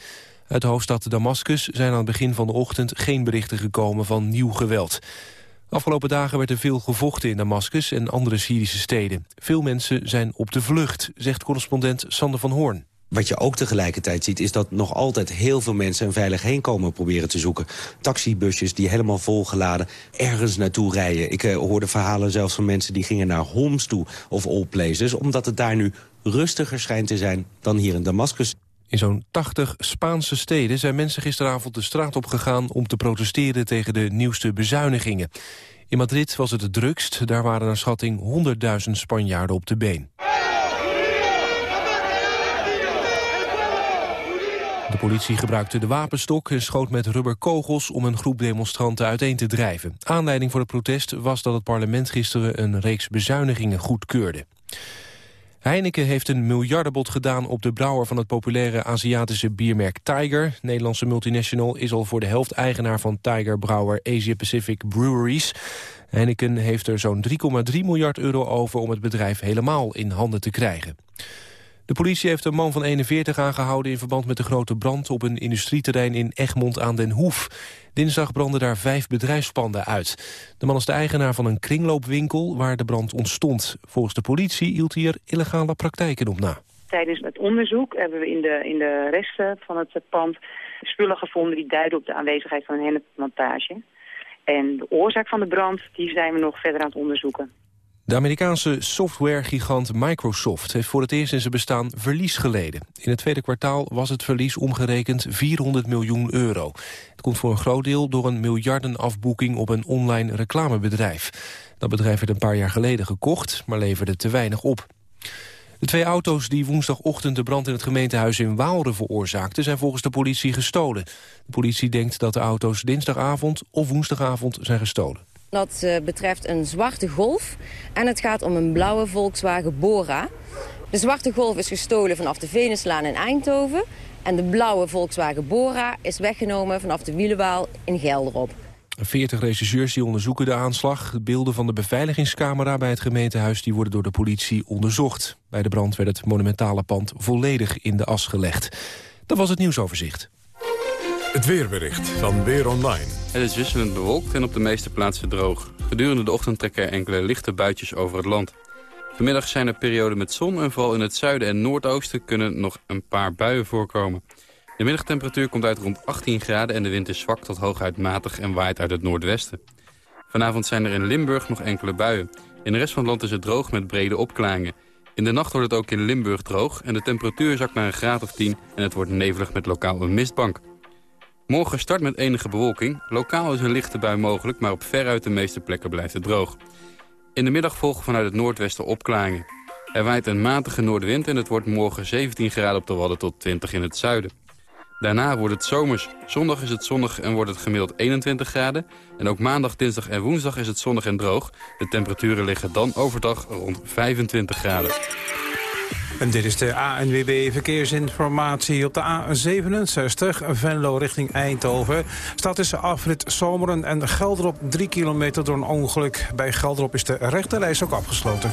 Uit de hoofdstad Damascus zijn aan het begin van de ochtend geen berichten gekomen van nieuw geweld. Afgelopen dagen werd er veel gevochten in Damascus en andere Syrische steden. Veel mensen zijn op de vlucht, zegt correspondent Sander van Hoorn. Wat je ook tegelijkertijd ziet is dat nog altijd heel veel mensen een veilig heenkomen proberen te zoeken. Taxibusjes die helemaal volgeladen ergens naartoe rijden. Ik uh, hoorde verhalen zelfs van mensen die gingen naar Homs toe of all places. Omdat het daar nu rustiger schijnt te zijn dan hier in Damascus. In zo'n 80 Spaanse steden zijn mensen gisteravond de straat op gegaan om te protesteren tegen de nieuwste bezuinigingen. In Madrid was het het drukst, daar waren naar schatting 100.000 Spanjaarden op de been. De politie gebruikte de wapenstok en schoot met rubberkogels om een groep demonstranten uiteen te drijven. Aanleiding voor het protest was dat het parlement gisteren een reeks bezuinigingen goedkeurde. Heineken heeft een miljardenbod gedaan op de brouwer van het populaire Aziatische biermerk Tiger. Nederlandse multinational is al voor de helft eigenaar van Tiger brouwer Asia Pacific Breweries. Heineken heeft er zo'n 3,3 miljard euro over om het bedrijf helemaal in handen te krijgen. De politie heeft een man van 41 aangehouden in verband met de grote brand op een industrieterrein in Egmond aan den Hoef. Dinsdag brandden daar vijf bedrijfspanden uit. De man is de eigenaar van een kringloopwinkel waar de brand ontstond. Volgens de politie hield hij er illegale praktijken op na. Tijdens het onderzoek hebben we in de, in de resten van het pand spullen gevonden die duiden op de aanwezigheid van een hennepplantage. En de oorzaak van de brand die zijn we nog verder aan het onderzoeken. De Amerikaanse softwaregigant Microsoft heeft voor het eerst in zijn bestaan verlies geleden. In het tweede kwartaal was het verlies omgerekend 400 miljoen euro. Het komt voor een groot deel door een miljardenafboeking op een online reclamebedrijf. Dat bedrijf werd een paar jaar geleden gekocht, maar leverde te weinig op. De twee auto's die woensdagochtend de brand in het gemeentehuis in Waalre veroorzaakten... zijn volgens de politie gestolen. De politie denkt dat de auto's dinsdagavond of woensdagavond zijn gestolen. Dat uh, betreft een zwarte Golf en het gaat om een blauwe Volkswagen Bora. De zwarte golf is gestolen vanaf de Venuslaan in Eindhoven. En de blauwe Volkswagen Bora is weggenomen vanaf de Wielenwaal in Gelderop. 40 regisseurs die onderzoeken de aanslag. De beelden van de beveiligingscamera bij het gemeentehuis... die worden door de politie onderzocht. Bij de brand werd het monumentale pand volledig in de as gelegd. Dat was het nieuwsoverzicht. Het weerbericht van Weer Online. Het is wisselend bewolkt en op de meeste plaatsen droog. Gedurende de ochtend trekken er enkele lichte buitjes over het land. Vanmiddag zijn er perioden met zon en vooral in het zuiden en noordoosten kunnen nog een paar buien voorkomen. De middagtemperatuur komt uit rond 18 graden en de wind is zwak tot hooguit matig en waait uit het noordwesten. Vanavond zijn er in Limburg nog enkele buien. In de rest van het land is het droog met brede opklaringen. In de nacht wordt het ook in Limburg droog en de temperatuur zakt naar een graad of 10 en het wordt nevelig met lokaal een mistbank. Morgen start met enige bewolking. Lokaal is een lichte bui mogelijk, maar op veruit de meeste plekken blijft het droog. In de middag volgen vanuit het noordwesten opklaringen. Er waait een matige noordwind en het wordt morgen 17 graden op de Wadden tot 20 in het zuiden. Daarna wordt het zomers. Zondag is het zonnig en wordt het gemiddeld 21 graden. En ook maandag, dinsdag en woensdag is het zonnig en droog. De temperaturen liggen dan overdag rond 25 graden. En dit is de ANWB Verkeersinformatie op de A67, Venlo richting Eindhoven. Staat tussen afrit Zomeren en Gelderop 3 kilometer door een ongeluk. Bij Gelderop is de rechterreis ook afgesloten.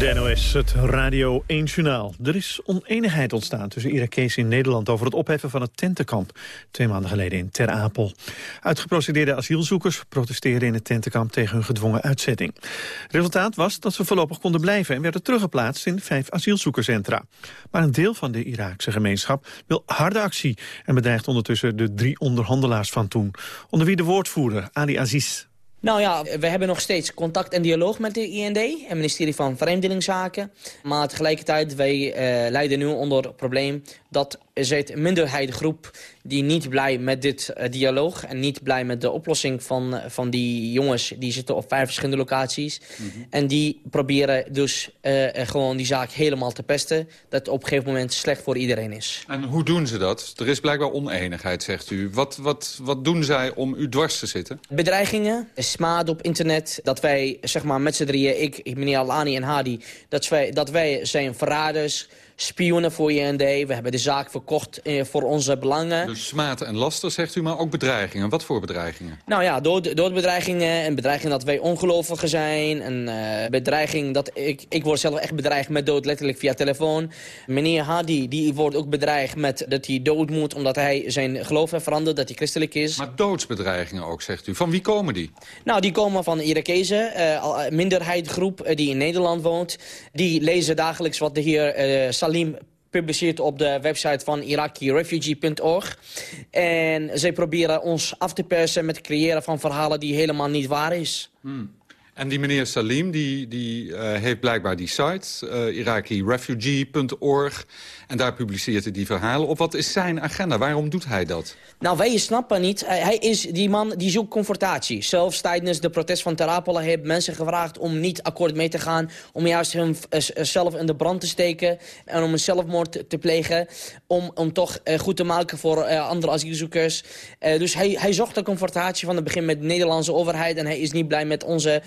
De NOS, het Radio 1 Journaal. Er is oneenigheid ontstaan tussen Irakezen in Nederland... over het opheffen van het tentenkamp, twee maanden geleden in Ter Apel. Uitgeprocedeerde asielzoekers protesteerden in het tentenkamp... tegen hun gedwongen uitzetting. Resultaat was dat ze voorlopig konden blijven... en werden teruggeplaatst in vijf asielzoekerscentra. Maar een deel van de Iraakse gemeenschap wil harde actie... en bedreigt ondertussen de drie onderhandelaars van toen. Onder wie de woordvoerder Ali Aziz. Nou ja, we hebben nog steeds contact en dialoog met de IND, het ministerie van Vreemdelingszaken. Maar tegelijkertijd, wij uh, lijden nu onder het probleem dat zit een minderheidsgroep die niet blij met dit uh, dialoog... en niet blij met de oplossing van, van die jongens. Die zitten op vijf verschillende locaties. Mm -hmm. En die proberen dus uh, gewoon die zaak helemaal te pesten. Dat op een gegeven moment slecht voor iedereen is. En hoe doen ze dat? Er is blijkbaar oneenigheid, zegt u. Wat, wat, wat doen zij om u dwars te zitten? Bedreigingen, smaad op internet. Dat wij, zeg maar, met z'n drieën, ik, meneer Alani en Hadi... dat wij, dat wij zijn verraders spionnen voor IND. We hebben de zaak verkocht eh, voor onze belangen. Dus smaad en laster, zegt u, maar ook bedreigingen. Wat voor bedreigingen? Nou ja, door, door bedreigingen. En bedreiging dat wij ongelovigen zijn. En uh, bedreiging dat ik... Ik word zelf echt bedreigd met dood, letterlijk via telefoon. Meneer Hadi, die wordt ook bedreigd met dat hij dood moet... omdat hij zijn geloof heeft veranderd, dat hij christelijk is. Maar doodsbedreigingen ook, zegt u. Van wie komen die? Nou, die komen van Irakezen. Uh, minderheidsgroep uh, die in Nederland woont. Die lezen dagelijks wat de heer uh, Salim publiceert op de website van irakirefugee.org. En zij proberen ons af te persen met het creëren van verhalen die helemaal niet waar is. Hmm. En die meneer Salim die, die uh, heeft blijkbaar die site, uh. En daar publiceert hij die verhalen op. Wat is zijn agenda? Waarom doet hij dat? Nou, wij snappen niet. Hij is die man die zoekt confrontatie. Zelfs tijdens de protest van Terapelen heeft mensen gevraagd om niet akkoord mee te gaan. Om juist zelf in de brand te steken. En om een zelfmoord te plegen. Om, om toch uh, goed te maken voor andere asielzoekers. Dus hij, hij zocht de confrontatie van het begin met de Nederlandse overheid. En hij is niet blij met onze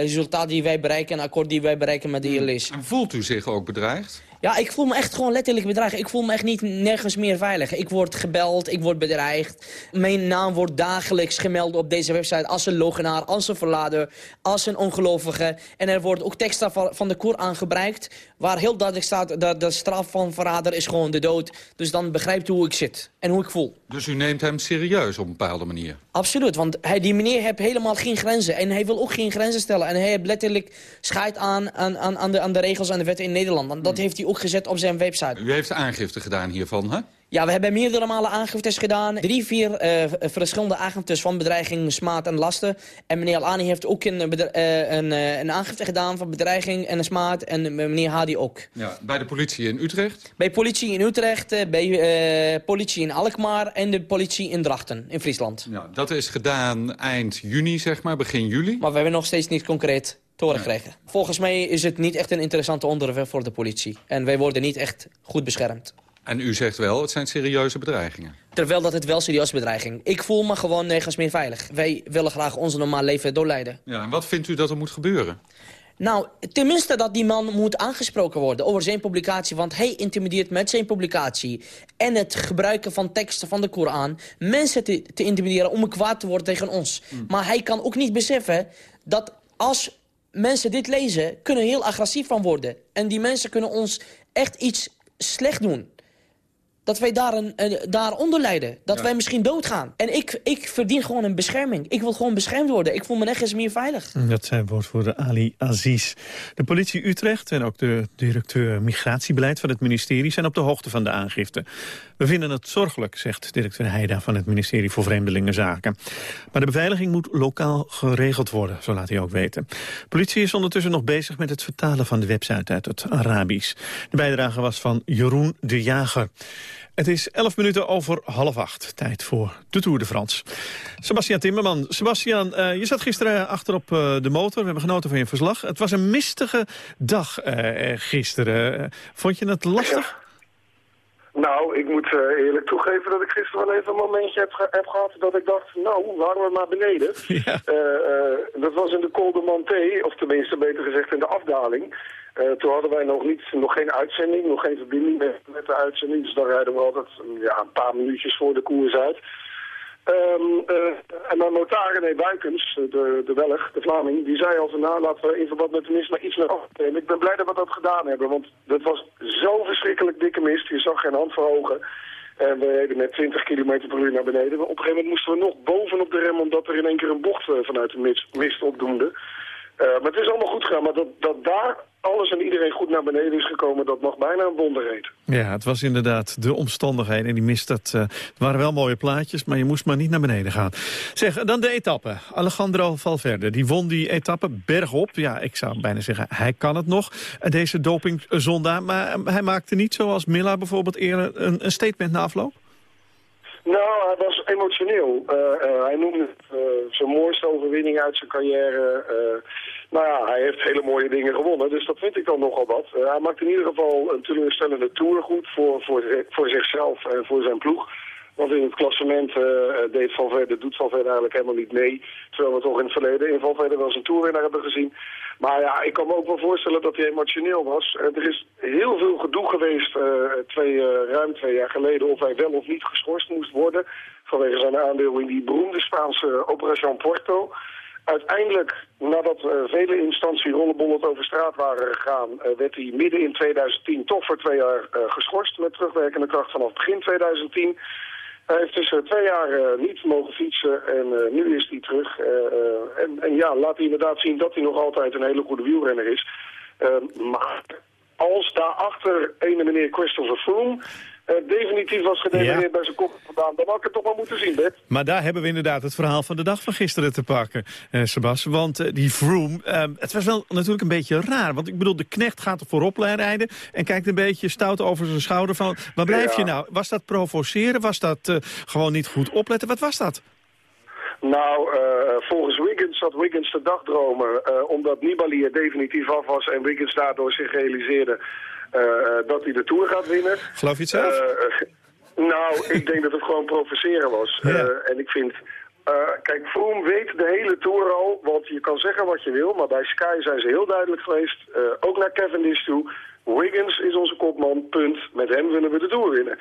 resultaten die wij bereiken. En akkoord die wij bereiken met de ILS. En voelt u zich ook bedreigd? Ja, ik voel me echt gewoon letterlijk bedreigd. Ik voel me echt niet nergens meer veilig. Ik word gebeld, ik word bedreigd. Mijn naam wordt dagelijks gemeld op deze website als een logenaar, als een verlader, als een ongelovige. En er wordt ook teksten van de Koran gebruikt... waar heel duidelijk staat dat de straf van verrader is gewoon de dood. Dus dan begrijpt u hoe ik zit en hoe ik voel. Dus u neemt hem serieus op een bepaalde manier? Absoluut, want hij, die meneer heeft helemaal geen grenzen. En hij wil ook geen grenzen stellen. En hij heeft letterlijk scheid aan, aan, aan, de, aan de regels en de wetten in Nederland. Want dat hmm. heeft hij ook gezet op zijn website. U heeft aangifte gedaan hiervan, hè? Ja, we hebben meerdere malen aangiftes gedaan. Drie, vier uh, verschillende aangiftes van bedreiging, smaad en lasten. En meneer Alani heeft ook een, uh, een, uh, een aangifte gedaan van bedreiging en smaad. En meneer Hadi ook. Ja, bij de politie in Utrecht? Bij politie in Utrecht, bij politie in Alkmaar en de politie in Drachten, in Friesland. Ja, dat is gedaan eind juni, zeg maar, begin juli. Maar we hebben nog steeds niet concreet te horen gekregen. Volgens mij is het niet echt een interessante onderwerp voor de politie. En wij worden niet echt goed beschermd. En u zegt wel, het zijn serieuze bedreigingen. Terwijl dat het wel serieuze bedreiging. Ik voel me gewoon nergens meer veilig. Wij willen graag ons normaal leven doorleiden. Ja, en wat vindt u dat er moet gebeuren? Nou, tenminste dat die man moet aangesproken worden over zijn publicatie. Want hij intimideert met zijn publicatie en het gebruiken van teksten van de Koran... mensen te, te intimideren om kwaad te worden tegen ons. Hmm. Maar hij kan ook niet beseffen dat als mensen dit lezen... kunnen heel agressief van worden. En die mensen kunnen ons echt iets slecht doen dat wij daar een, daaronder lijden. Dat wij misschien doodgaan. En ik, ik verdien gewoon een bescherming. Ik wil gewoon beschermd worden. Ik voel me nergens meer veilig. Dat zijn woordvoerder Ali Aziz. De politie Utrecht en ook de directeur migratiebeleid van het ministerie... zijn op de hoogte van de aangifte. We vinden het zorgelijk, zegt directeur Heida van het ministerie voor Vreemdelingenzaken. Maar de beveiliging moet lokaal geregeld worden, zo laat hij ook weten. politie is ondertussen nog bezig met het vertalen van de website uit het Arabisch. De bijdrage was van Jeroen de Jager. Het is 11 minuten over half acht. Tijd voor de Tour de France. Sebastian Timmerman. Sebastian, uh, je zat gisteren achter op uh, de motor. We hebben genoten van je verslag. Het was een mistige dag uh, gisteren. vond je het lastig? Nou, ik moet eerlijk toegeven dat ik gisteren wel even een momentje heb, heb gehad dat ik dacht, nou, waren we maar beneden. Ja. dat was in de Col de Monté, of tenminste beter gezegd in de afdaling. Toen hadden wij nog, niet, nog geen uitzending, nog geen verbinding met, met de uitzending. Dus dan rijden we altijd ja, een paar minuutjes voor de koers uit. Um, uh, en dan notaar René Buikens, de, de Belg, de Vlaming, die zei al van nou laten we in verband met de mist maar iets meer afnemen. Ik ben blij dat we dat gedaan hebben, want dat was zo verschrikkelijk dikke mist. Je zag geen hand voor ogen. En we reden met 20 km per uur naar beneden. Maar op een gegeven moment moesten we nog bovenop de rem omdat er in één keer een bocht uh, vanuit de mist, mist. Uh, maar het is allemaal goed gegaan, maar dat, dat daar alles en iedereen goed naar beneden is gekomen, dat mag bijna een wonder heet. Ja, het was inderdaad de omstandigheden. En die mist, dat uh, waren wel mooie plaatjes, maar je moest maar niet naar beneden gaan. Zeg, dan de etappe. Alejandro Valverde, die won die etappe bergop. Ja, ik zou bijna zeggen, hij kan het nog, deze dopingzonda. Maar hij maakte niet, zoals Milla bijvoorbeeld eerder, een, een statement na afloop? Nou, hij was emotioneel. Uh, uh, hij noemde het uh, zijn mooiste overwinning uit zijn carrière. nou ja, hij heeft hele mooie dingen gewonnen, dus dat vind ik dan nogal wat. hij maakt in ieder geval een teleurstellende tour goed voor, voor, voor zichzelf en voor zijn ploeg. Want in het klassement deed Valverde, doet Valverde eigenlijk helemaal niet mee. Terwijl we toch in het verleden in Valverde wel eens een hebben gezien. Maar ja, ik kan me ook wel voorstellen dat hij emotioneel was. Uh, er is heel veel gedoe geweest uh, twee, uh, ruim twee jaar geleden of hij wel of niet geschorst moest worden. Vanwege zijn aandeel in die beroemde Spaanse Operation Porto. Uiteindelijk, nadat vele instanties rollenbollend over straat waren gegaan... werd hij midden in 2010 toch voor twee jaar geschorst met terugwerkende kracht vanaf begin 2010... Hij heeft dus twee jaar uh, niet mogen fietsen en uh, nu is hij terug. En, en, ja, laat hij inderdaad zien dat hij nog altijd een hele goede wielrenner is. maar als daarachter ene meneer Christopher Froome definitief was gedegradeerd bij zijn kop vandaan. Dan had ik het toch wel moeten zien, Bert. Maar daar hebben we inderdaad het verhaal van de dag van gisteren te pakken, eh, Sebas. Want uh, die Vroom, het was wel natuurlijk een beetje raar. Want ik bedoel, de knecht gaat er voorop rijden... en kijkt een beetje stout over zijn schouder van... waar blijf je nou? Was dat provoceren? Was dat gewoon niet goed opletten? Wat was dat? Nou, uh, volgens Wiggins zat Wiggins te dagdromen... Uh, omdat Nibali er definitief af was en Wiggins daardoor zich realiseerde... Eh, dat hij de Tour gaat winnen. Geloof je het zelf? Eh, nou, ik denk dat het gewoon provoceren was. Eh, en ik vind... kijk, Froome weet de hele Tour al, want je kan zeggen wat je wil, maar bij Sky zijn ze heel duidelijk geweest, ook naar Cavendish toe. Wiggins is onze kopman, punt. Met hem willen we de Tour winnen.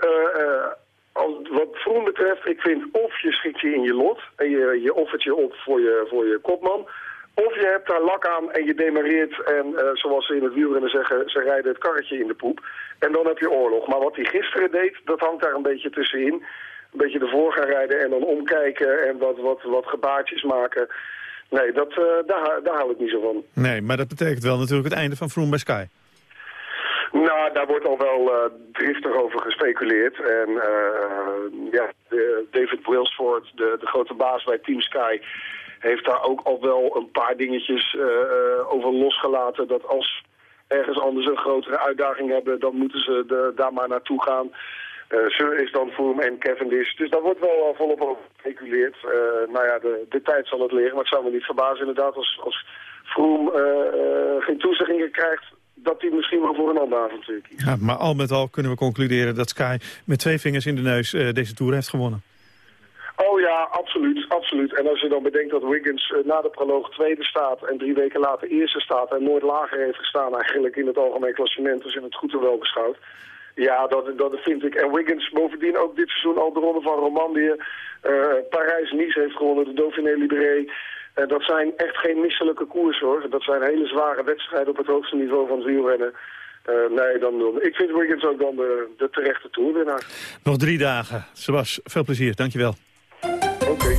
Uh, als, wat Vroom betreft, ik vind of je schikt je in je lot en je, je offert je op voor je, voor je kopman... Of je hebt daar lak aan en je demareert en uh, zoals ze in het wielrennen zeggen, ze rijden het karretje in de poep. En dan heb je oorlog. Maar wat hij gisteren deed, dat hangt daar een beetje tussenin. Een beetje ervoor gaan rijden en dan omkijken en wat, wat, wat gebaartjes maken. Nee, dat, uh, daar, daar hou ik niet zo van. Nee, maar dat betekent wel natuurlijk het einde van Vroom bij Sky. Nou, daar wordt al wel uh, driftig over gespeculeerd. En ja, David Brailsford, de, de grote baas bij Team Sky heeft daar ook al wel een paar dingetjes uh, over losgelaten. Dat als ergens anders een grotere uitdaging hebben, dan moeten ze de, daar maar naartoe gaan. Uh, Sir is dan Froome en Cavendish. Dus daar wordt wel volop over gespeculeerd. Uh, nou ja, de, de tijd zal het leren. Maar het zou me niet verbazen inderdaad als, als Froome uh, geen toezeggingen krijgt dat hij misschien wel voor een ander avontuur kiest. Ja, maar al met al kunnen we concluderen dat Sky met twee vingers in de neus deze Tour heeft gewonnen. Oh ja, absoluut, absoluut. En als je dan bedenkt dat Wiggins uh, na de proloog tweede staat en drie weken later eerste staat en nooit lager heeft gestaan eigenlijk in het algemeen klassement, dus in het goed en wel beschouwd. Ja, dat, dat vind ik. En Wiggins bovendien ook dit seizoen al de ronde van Romandie, uh, Parijs-Nice heeft gewonnen, de Dauphiné Libéré. Uh, dat zijn echt geen misselijke koersen hoor. Dat zijn hele zware wedstrijden op het hoogste niveau van wielrennen. Nee, dan, ik vind Wiggins ook dan de, de terechte toerwinnaar. Nog drie dagen. Sebas, veel plezier. Dankjewel. Oké.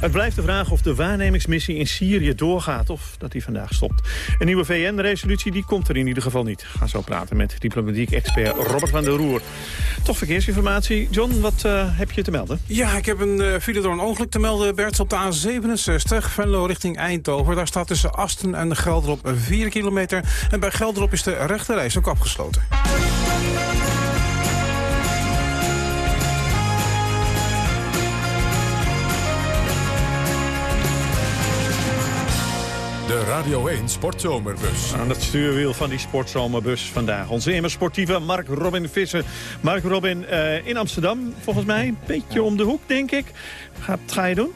Het blijft de vraag of de waarnemingsmissie in Syrië doorgaat of dat die vandaag stopt. Een nieuwe VN-resolutie die komt er in ieder geval niet. We gaan zo praten met diplomatiek expert Robert van der Roer. Toch verkeersinformatie. John, wat uh, heb je te melden? Ja, ik heb een uh, file door een ongeluk te melden. Bert op de A67, Venlo richting Eindhoven. Daar staat tussen Asten en Gelderop 4 kilometer. En bij Gelderop is de rechterreis ook afgesloten. Radio 1 Sportzomerbus. Aan het stuurwiel van die sportzomerbus vandaag. Onze immer sportieve Mark Robin Visser. Mark Robin uh, in Amsterdam, volgens mij. Een beetje om de hoek, denk ik. Wat ga je doen?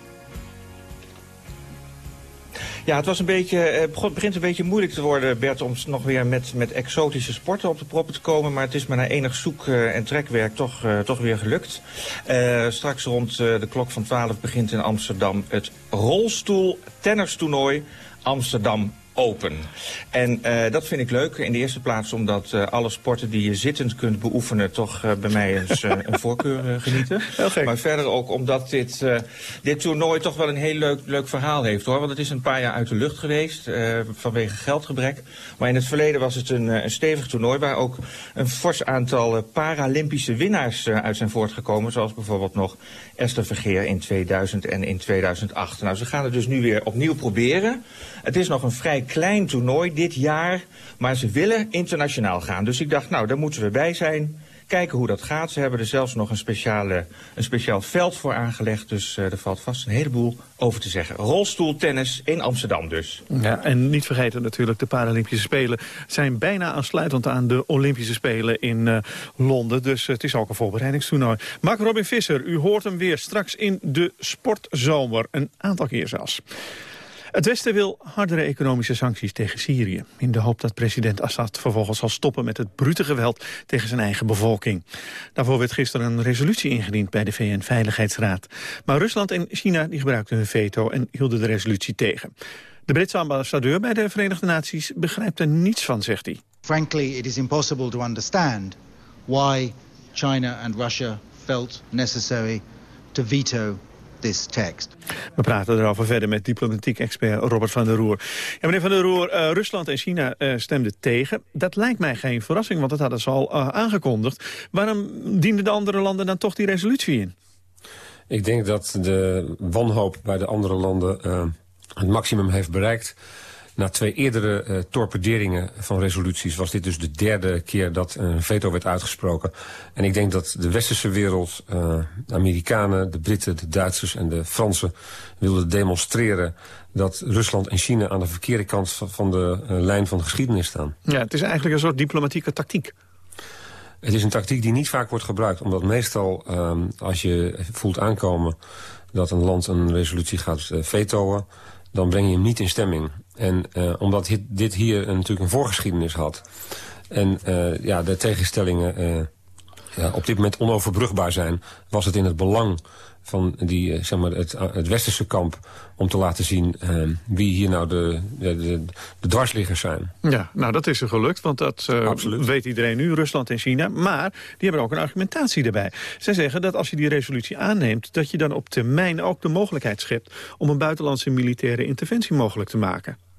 Ja, het was een beetje, het begint een beetje moeilijk te worden, Bert, om nog weer met, met exotische sporten op de proppen te komen. Maar het is me na enig zoek- en trekwerk toch, uh, toch weer gelukt. Uh, straks rond de klok van 12 begint in Amsterdam het rolstoel tennistoernooi Amsterdam Open. En uh, dat vind ik leuk. In de eerste plaats omdat uh, alle sporten die je zittend kunt beoefenen... toch uh, bij mij eens een voorkeur genieten. Maar verder ook omdat dit, dit toernooi toch wel een heel leuk, leuk verhaal heeft. hoor. Want het is een paar jaar uit de lucht geweest vanwege geldgebrek. Maar in het verleden was het een, een stevig toernooi... waar ook een fors aantal Paralympische winnaars uit zijn voortgekomen. Zoals bijvoorbeeld nog Esther Vergeer in 2000 en in 2008. Nou, ze gaan het dus nu weer opnieuw proberen. Het is nog een vrij klein toernooi dit jaar, maar ze willen internationaal gaan. Dus ik dacht, nou, daar moeten we bij zijn. Kijken hoe dat gaat. Ze hebben er zelfs nog een, speciale, een speciaal veld voor aangelegd. Dus uh, er valt vast een heleboel over te zeggen. Rolstoeltennis in Amsterdam dus. Ja, en niet vergeten natuurlijk, de Paralympische Spelen zijn bijna aansluitend aan de Olympische Spelen in uh, Londen. Dus het is ook een voorbereidingstoernooi. Mark Robin Visser, u hoort hem weer straks in de Sportzomer. Een aantal keer zelfs. Het Westen wil hardere economische sancties tegen Syrië... in de hoop dat president Assad vervolgens zal stoppen met het brute geweld tegen zijn eigen bevolking. Daarvoor werd gisteren een resolutie ingediend bij de VN-veiligheidsraad. Maar Rusland en China die gebruikten hun veto en hielden de resolutie tegen. De Britse ambassadeur bij de Verenigde Naties begrijpt er niets van, zegt hij. Frankly, it is impossible to understand why China and Russia felt necessary to veto this text. We praten erover verder met diplomatiek expert Robert van der Roer. Ja, meneer van der Roer, uh, Rusland en China uh, stemden tegen. Dat lijkt mij geen verrassing, want dat hadden ze al uh, aangekondigd. Waarom dienden de andere landen dan toch die resolutie in? Ik denk dat de wanhoop bij de andere landen het maximum heeft bereikt. Na twee eerdere uh, torpederingen van resoluties was dit dus de derde keer dat een veto werd uitgesproken. En ik denk dat de westerse wereld, uh, de Amerikanen, de Britten, de Duitsers en de Fransen wilden demonstreren dat Rusland en China aan de verkeerde kant van de uh, lijn van de geschiedenis staan. Ja, het is eigenlijk een soort diplomatieke tactiek. Het is een tactiek die niet vaak wordt gebruikt. Omdat meestal, um, als je voelt aankomen dat een land een resolutie gaat vetoen dan breng je hem niet in stemming. En uh, omdat dit hier natuurlijk een voorgeschiedenis had... En ja, de tegenstellingen ja, op dit moment onoverbrugbaar zijn... was het in het belang van die, eh, zeg maar, het, eh, het westerse kamp... om te laten zien uh, wie hier nou de, de, de, de, dwarsliggers zijn. Ja, nou dat is er gelukt, want dat uh, weet iedereen nu, Rusland en China. Maar die hebben ook een argumentatie erbij. Zij zeggen dat als je die resolutie aanneemt... dat je dan op termijn ook de mogelijkheid schept... om een buitenlandse militaire interventie mogelijk te maken.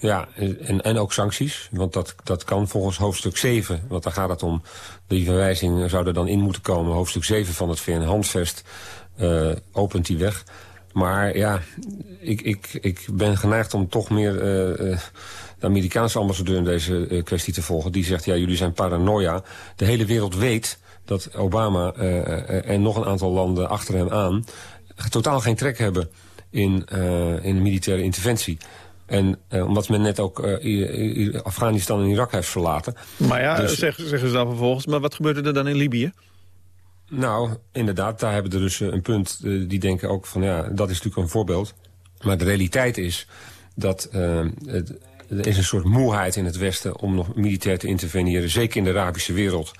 Ja, en, en ook sancties, want dat, dat kan volgens hoofdstuk 7... want daar gaat het om, die verwijzing zou er dan in moeten komen... hoofdstuk 7 van het VN-handvest uh, opent die weg. Maar ja, ik, ik, ik ben geneigd om toch meer uh, de Amerikaanse ambassadeur... in deze kwestie te volgen. Die zegt, ja, jullie zijn paranoia. De hele wereld weet dat Obama en nog een aantal landen achter hem aan... totaal geen trek hebben in, in militaire interventie... En uh, omdat men net ook uh, Afghanistan en Irak heeft verlaten. Maar ja, dus, zeggen, zeggen ze dan vervolgens, maar wat gebeurde er dan in Libië? Nou, inderdaad, daar hebben de Russen een punt. Uh, die denken ook van, ja, dat is natuurlijk een voorbeeld. Maar de realiteit is dat het, er is een soort moeheid in het Westen... om nog militair te interveneren, zeker in de Arabische wereld.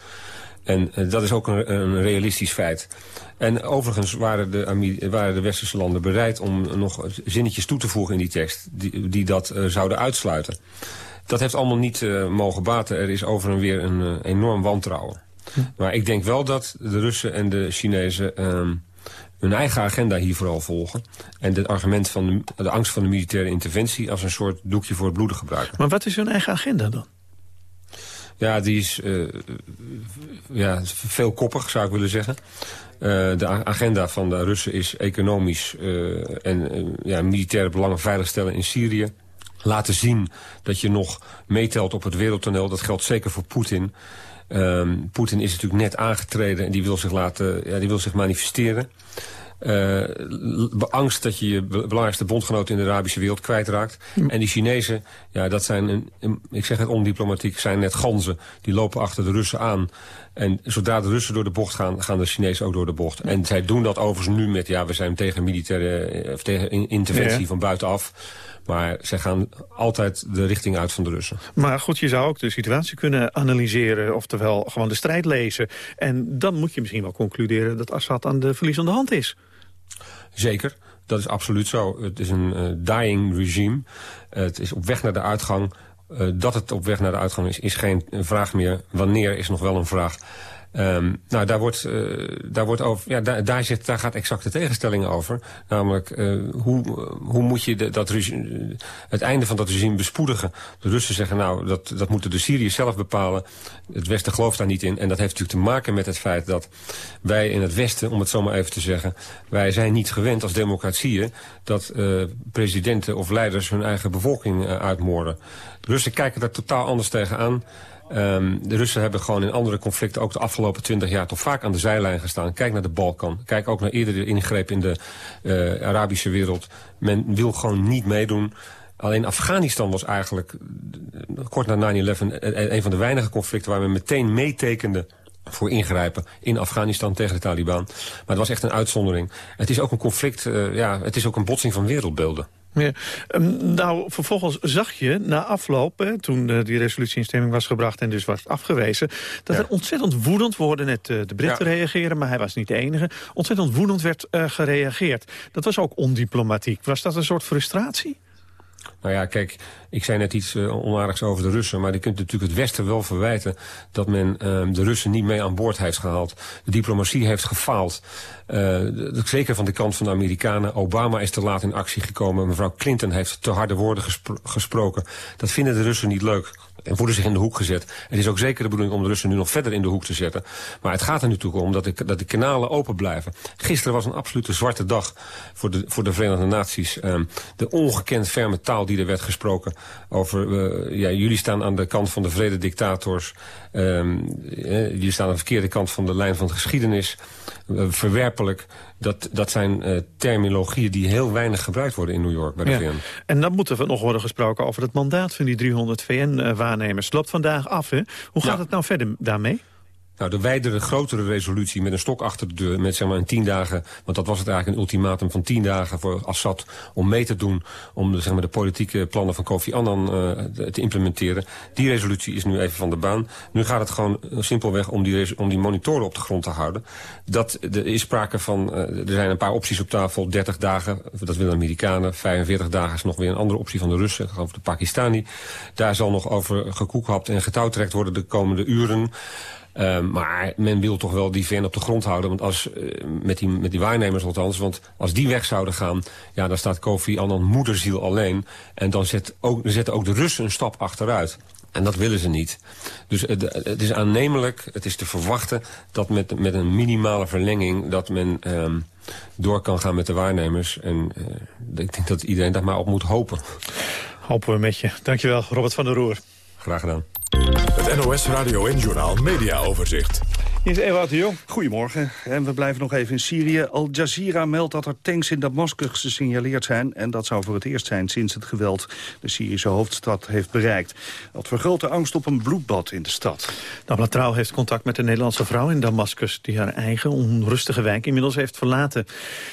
En uh, dat is ook een, een, realistisch feit. En overigens waren de, waren de westerse landen bereid om nog zinnetjes toe te voegen in die tekst... die, die dat uh, zouden uitsluiten. Dat heeft allemaal niet uh, mogen baten. Er is over en weer een enorm wantrouwen. Hm. Maar ik denk wel dat de Russen en de Chinezen ehm, hun eigen agenda hier vooral volgen. En het argument van de, de angst van de militaire interventie... als een soort doekje voor het bloeden gebruiken. Maar wat is hun eigen agenda dan? Ja, die is uh, ja, veelkoppig, zou ik willen zeggen. Uh, de agenda van de Russen is economisch uh, en ja, militaire belangen veiligstellen in Syrië. Laten zien dat je nog meetelt op het wereldtoneel. Dat geldt zeker voor Poetin. Um, Poetin is natuurlijk net aangetreden en die wil zich, laten, ja, die wil zich manifesteren. Uh, angst dat je je belangrijkste bondgenoot in de Arabische wereld kwijtraakt. En die Chinezen, ja, dat zijn, een, ik zeg het ondiplomatiek, zijn net ganzen. Die lopen achter de Russen aan. En zodra de Russen door de bocht gaan, gaan de Chinezen ook door de bocht. En zij doen dat overigens nu met, ja, we zijn tegen militaire, eh, of tegen interventie van buitenaf. Maar zij gaan altijd de richting uit van de Russen. Maar goed, je zou ook de situatie kunnen analyseren... oftewel gewoon de strijd lezen. En dan moet je misschien wel concluderen dat Assad aan de verliezende hand is. Zeker. Dat is absoluut zo. Het is een uh, dying regime. het is op weg naar de uitgang. Uh, dat het op weg naar de uitgang is, is geen vraag meer. Wanneer is nog wel een vraag. Um, nou, daar, wordt, uh, daar, wordt over, ja, daar, daar, zit, daar gaat exact de tegenstelling over. Namelijk, uh, hoe, hoe moet je de, dat regime, het einde van dat regime bespoedigen? De Russen zeggen, nou, dat, dat moeten de Syriërs zelf bepalen. Het Westen gelooft daar niet in. En dat heeft natuurlijk te maken met het feit dat wij in het Westen, om het zo maar even te zeggen... wij zijn niet gewend als democratieën dat uh, presidenten of leiders hun eigen bevolking uitmoorden. De Russen kijken daar totaal anders tegenaan. Um, de Russen hebben gewoon in andere conflicten ook de afgelopen twintig jaar toch vaak aan de zijlijn gestaan. Kijk naar de Balkan. Kijk ook naar eerdere ingreep in de uh, Arabische wereld. Men wil gewoon niet meedoen. Alleen Afghanistan was eigenlijk, eh, kort na 9-11, een van de weinige conflicten waar men meteen meetekende voor ingrijpen in Afghanistan tegen de Taliban. Maar het was echt een uitzondering. Het is ook een conflict, ja, het is ook een botsing van wereldbeelden. Ja. Ehm, nou, vervolgens zag je na afloop, hè, toen uh, die resolutie in stemming was gebracht en dus was afgewezen, dat er ontzettend woedend, we hoorden net uh, de Britten reageren, maar hij was niet de enige, ontzettend woedend werd uh, gereageerd. Dat was ook ondiplomatiek. Was dat een soort frustratie? Nou ja, kijk, ik zei net iets uh, onaardigs over de Russen... maar je kunt natuurlijk het Westen wel verwijten... dat men uh, de Russen niet mee aan boord heeft gehaald. De diplomatie heeft gefaald. Uh, zeker van de kant van de Amerikanen. Obama is te laat in actie gekomen. Mevrouw Clinton heeft te harde woorden gespro gesproken. Dat vinden de Russen niet leuk en voelen zich in de hoek gezet. Het is ook zeker de bedoeling om de Russen nu nog verder in de hoek te zetten. Maar het gaat er natuurlijk om dat de, dat de kanalen open blijven. Gisteren was een absolute zwarte dag voor de, voor de Verenigde Naties. Um, de ongekend ferme taal die er werd gesproken over... Uh, ja, jullie staan aan de kant van de vrededictators. Um, uh, jullie staan aan de verkeerde kant van de lijn van de geschiedenis. Uh, verwerpelijk. Dat, dat zijn uh, terminologieën die heel weinig gebruikt worden in New York bij de ja. VN. En dan moet er nog worden gesproken over het mandaat van die 300 VN-waarnemers. Het loopt vandaag af, hè? Hoe gaat ja. het nou verder daarmee? Nou, de wijdere, grotere resolutie met een stok achter de deur... met zeg maar een tien dagen, want dat was het eigenlijk een ultimatum van tien dagen voor Assad... om mee te doen om de, zeg maar, de politieke plannen van Kofi Annan uh, te implementeren. Die resolutie is nu even van de baan. Nu gaat het gewoon simpelweg om die, om die monitoren op de grond te houden. Dat, er is sprake van, uh, er zijn een paar opties op tafel, 30 dagen, dat willen de Amerikanen. 45 dagen is nog weer een andere optie van de Russen, over de Pakistani. Daar zal nog over gekoekhapt en getouwtrekt worden de komende uren. Uh, maar men wil toch wel die VN op de grond houden. Want als, uh, met, die, met die waarnemers althans. Want als die weg zouden gaan. Ja, dan staat Kofi Annan moederziel alleen. En dan zet ook, zetten ook de Russen een stap achteruit. En dat willen ze niet. Dus het, is aannemelijk, het is te verwachten... dat met, met een minimale verlenging... dat men uh, door kan gaan met de waarnemers. En uh, ik denk dat iedereen daar maar op moet hopen. Hopen we met je. Dankjewel, Robert van der Roer. Graag gedaan. Het NOS Radio en Journal Media Overzicht. Hier is Ewout de Jong. Goedemorgen. En we blijven nog even in Syrië. Al Jazeera meldt dat er tanks in Damascus gesignaleerd zijn. En dat zou voor het eerst zijn sinds het geweld de Syrische hoofdstad heeft bereikt. Dat vergroot de angst op een bloedbad in de stad. Nou, Trouw heeft contact met de Nederlandse vrouw in Damascus... die haar eigen onrustige wijk inmiddels heeft verlaten.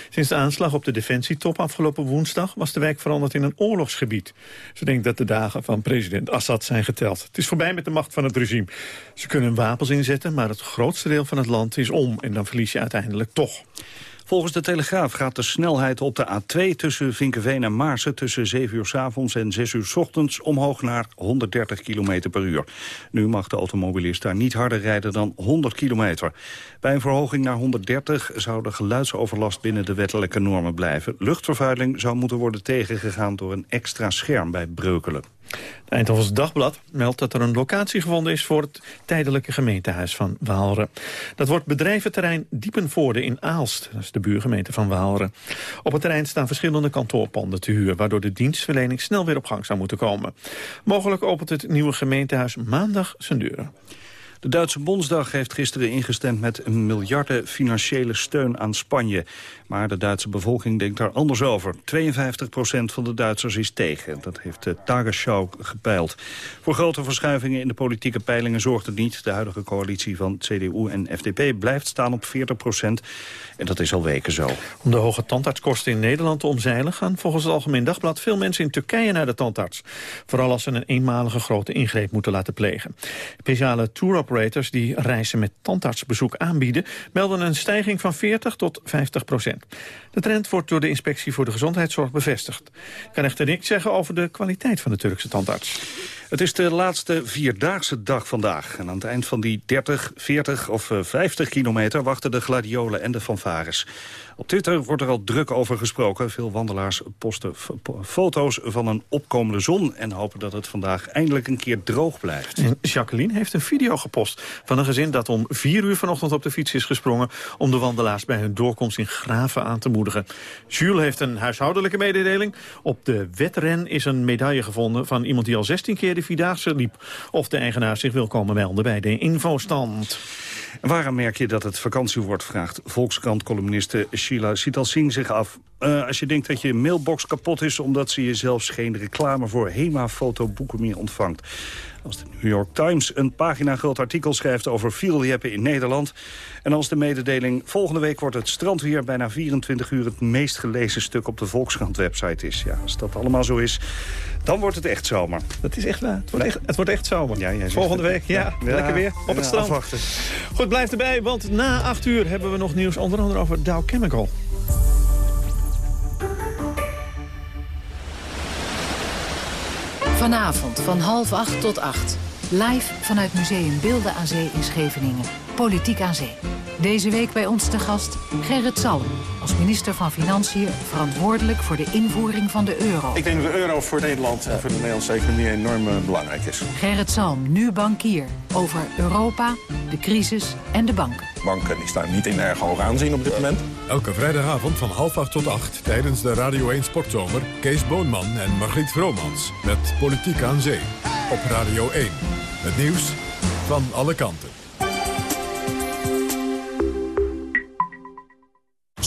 Sinds de aanslag op de defensietop afgelopen woensdag... was de wijk veranderd in een oorlogsgebied. Ze denkt dat de dagen van president Assad zijn geteld. Het is voorbij met de macht van het regime. Ze kunnen wapens inzetten, maar het grootste deel van het land is om. En dan verlies je uiteindelijk toch. Volgens de Telegraaf gaat de snelheid op de A2 tussen Vinkenveen en Maarsen... tussen 7 uur s avonds en 6 uur s ochtends omhoog naar 130 km per uur. Nu mag de automobilist daar niet harder rijden dan 100 kilometer. Bij een verhoging naar 130 zou de geluidsoverlast binnen de wettelijke normen blijven. Luchtvervuiling zou moeten worden tegengegaan door een extra scherm bij Breukelen. Het Eindhovens Dagblad meldt dat er een locatie gevonden is... voor het tijdelijke gemeentehuis van Waalre. Dat wordt bedrijventerrein Diepenvoorde in Aalst. Dat is de buurgemeente van Waalre. Op het terrein staan verschillende kantoorpanden te huur... waardoor de dienstverlening snel weer op gang zou moeten komen. Mogelijk opent het nieuwe gemeentehuis maandag zijn deuren. De Duitse Bondsdag heeft gisteren ingestemd met een miljarden financiële steun aan Spanje. Maar de Duitse bevolking denkt daar anders over. 52% van de Duitsers is tegen. Dat heeft de Tagesschau gepeild. Voor grote verschuivingen in de politieke peilingen zorgt het niet. De huidige coalitie van CDU en FDP blijft staan op 40% En dat is al weken zo. Om de hoge tandartskosten in Nederland te omzeilen... gaan volgens het Algemeen Dagblad veel mensen in Turkije naar de tandarts. Vooral als ze een eenmalige grote ingreep moeten laten plegen. Speciale tour operators die reizen met tandartsbezoek aanbieden... melden een stijging van 40 tot 50 procent. De trend wordt door de Inspectie voor de Gezondheidszorg bevestigd. Ik kan echter niks zeggen over de kwaliteit van de Turkse tandarts. Het is de laatste vierdaagse dag vandaag. En aan het eind van die 30, 40 of 50 kilometer wachten de gladiolen en de fanfares. Op Twitter wordt er al druk over gesproken. Veel wandelaars posten foto's van een opkomende zon... en hopen dat het vandaag eindelijk een keer droog blijft. Jacqueline heeft een video gepost van een gezin... dat om vier uur vanochtend op de fiets is gesprongen... om de wandelaars bij hun doorkomst in Graven aan te moedigen. Jules heeft een huishoudelijke mededeling. Op de wedren is een medaille gevonden van iemand die al 16 keer de Vierdaagse liep. Of de eigenaar zich wil komen melden bij de infostand. Waaraan merk je dat het vakantie wordt, vraagt Volkskrant-columniste Sheila Sital zich af. Uh, als je denkt dat je mailbox kapot is omdat ze je zelfs geen reclame voor HEMA-fotoboeken meer ontvangt. Als de New York Times een pagina groot artikel schrijft over vieljeppen in Nederland. En als de mededeling volgende week wordt het strandweer bijna 24 uur het meest gelezen stuk op de Volkskrant website is. Ja, als dat allemaal zo is, dan wordt het echt zomer. Dat is echt waar. Het wordt echt, het wordt echt zomer. Ja, Volgende week, ja, lekker weer op het strand. Afwachten. Goed, blijf erbij, want na 8 uur hebben we nog nieuws onder andere over Dow Chemical. Vanavond van half acht tot acht. Live vanuit Museum Beelden aan Zee in Scheveningen. Politiek aan Zee. Deze week bij ons te gast Gerrit Salm. Als minister van Financiën verantwoordelijk voor de invoering van de euro. Ik denk dat de euro voor Nederland en voor de Nederlandse economie enorm eh, belangrijk is. Gerrit Salm, nu bankier. Over Europa, de crisis en de banken. Banken die staan niet in erg hoog aanzien op dit moment. Elke vrijdagavond van half acht tot acht tijdens de Radio 1 Sportzomer... Kees Boonman en Margriet Vromans met Politiek aan Zee. Op Radio 1. Het nieuws van alle kanten.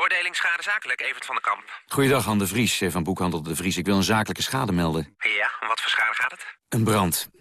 Beoordeling schade zakelijk, Evert van den Kamp. Goeiedag, Han de Vries eh, van Boekhandel de Vries. Ik wil een zakelijke schade melden. Ja, om wat voor schade gaat het? Een brand.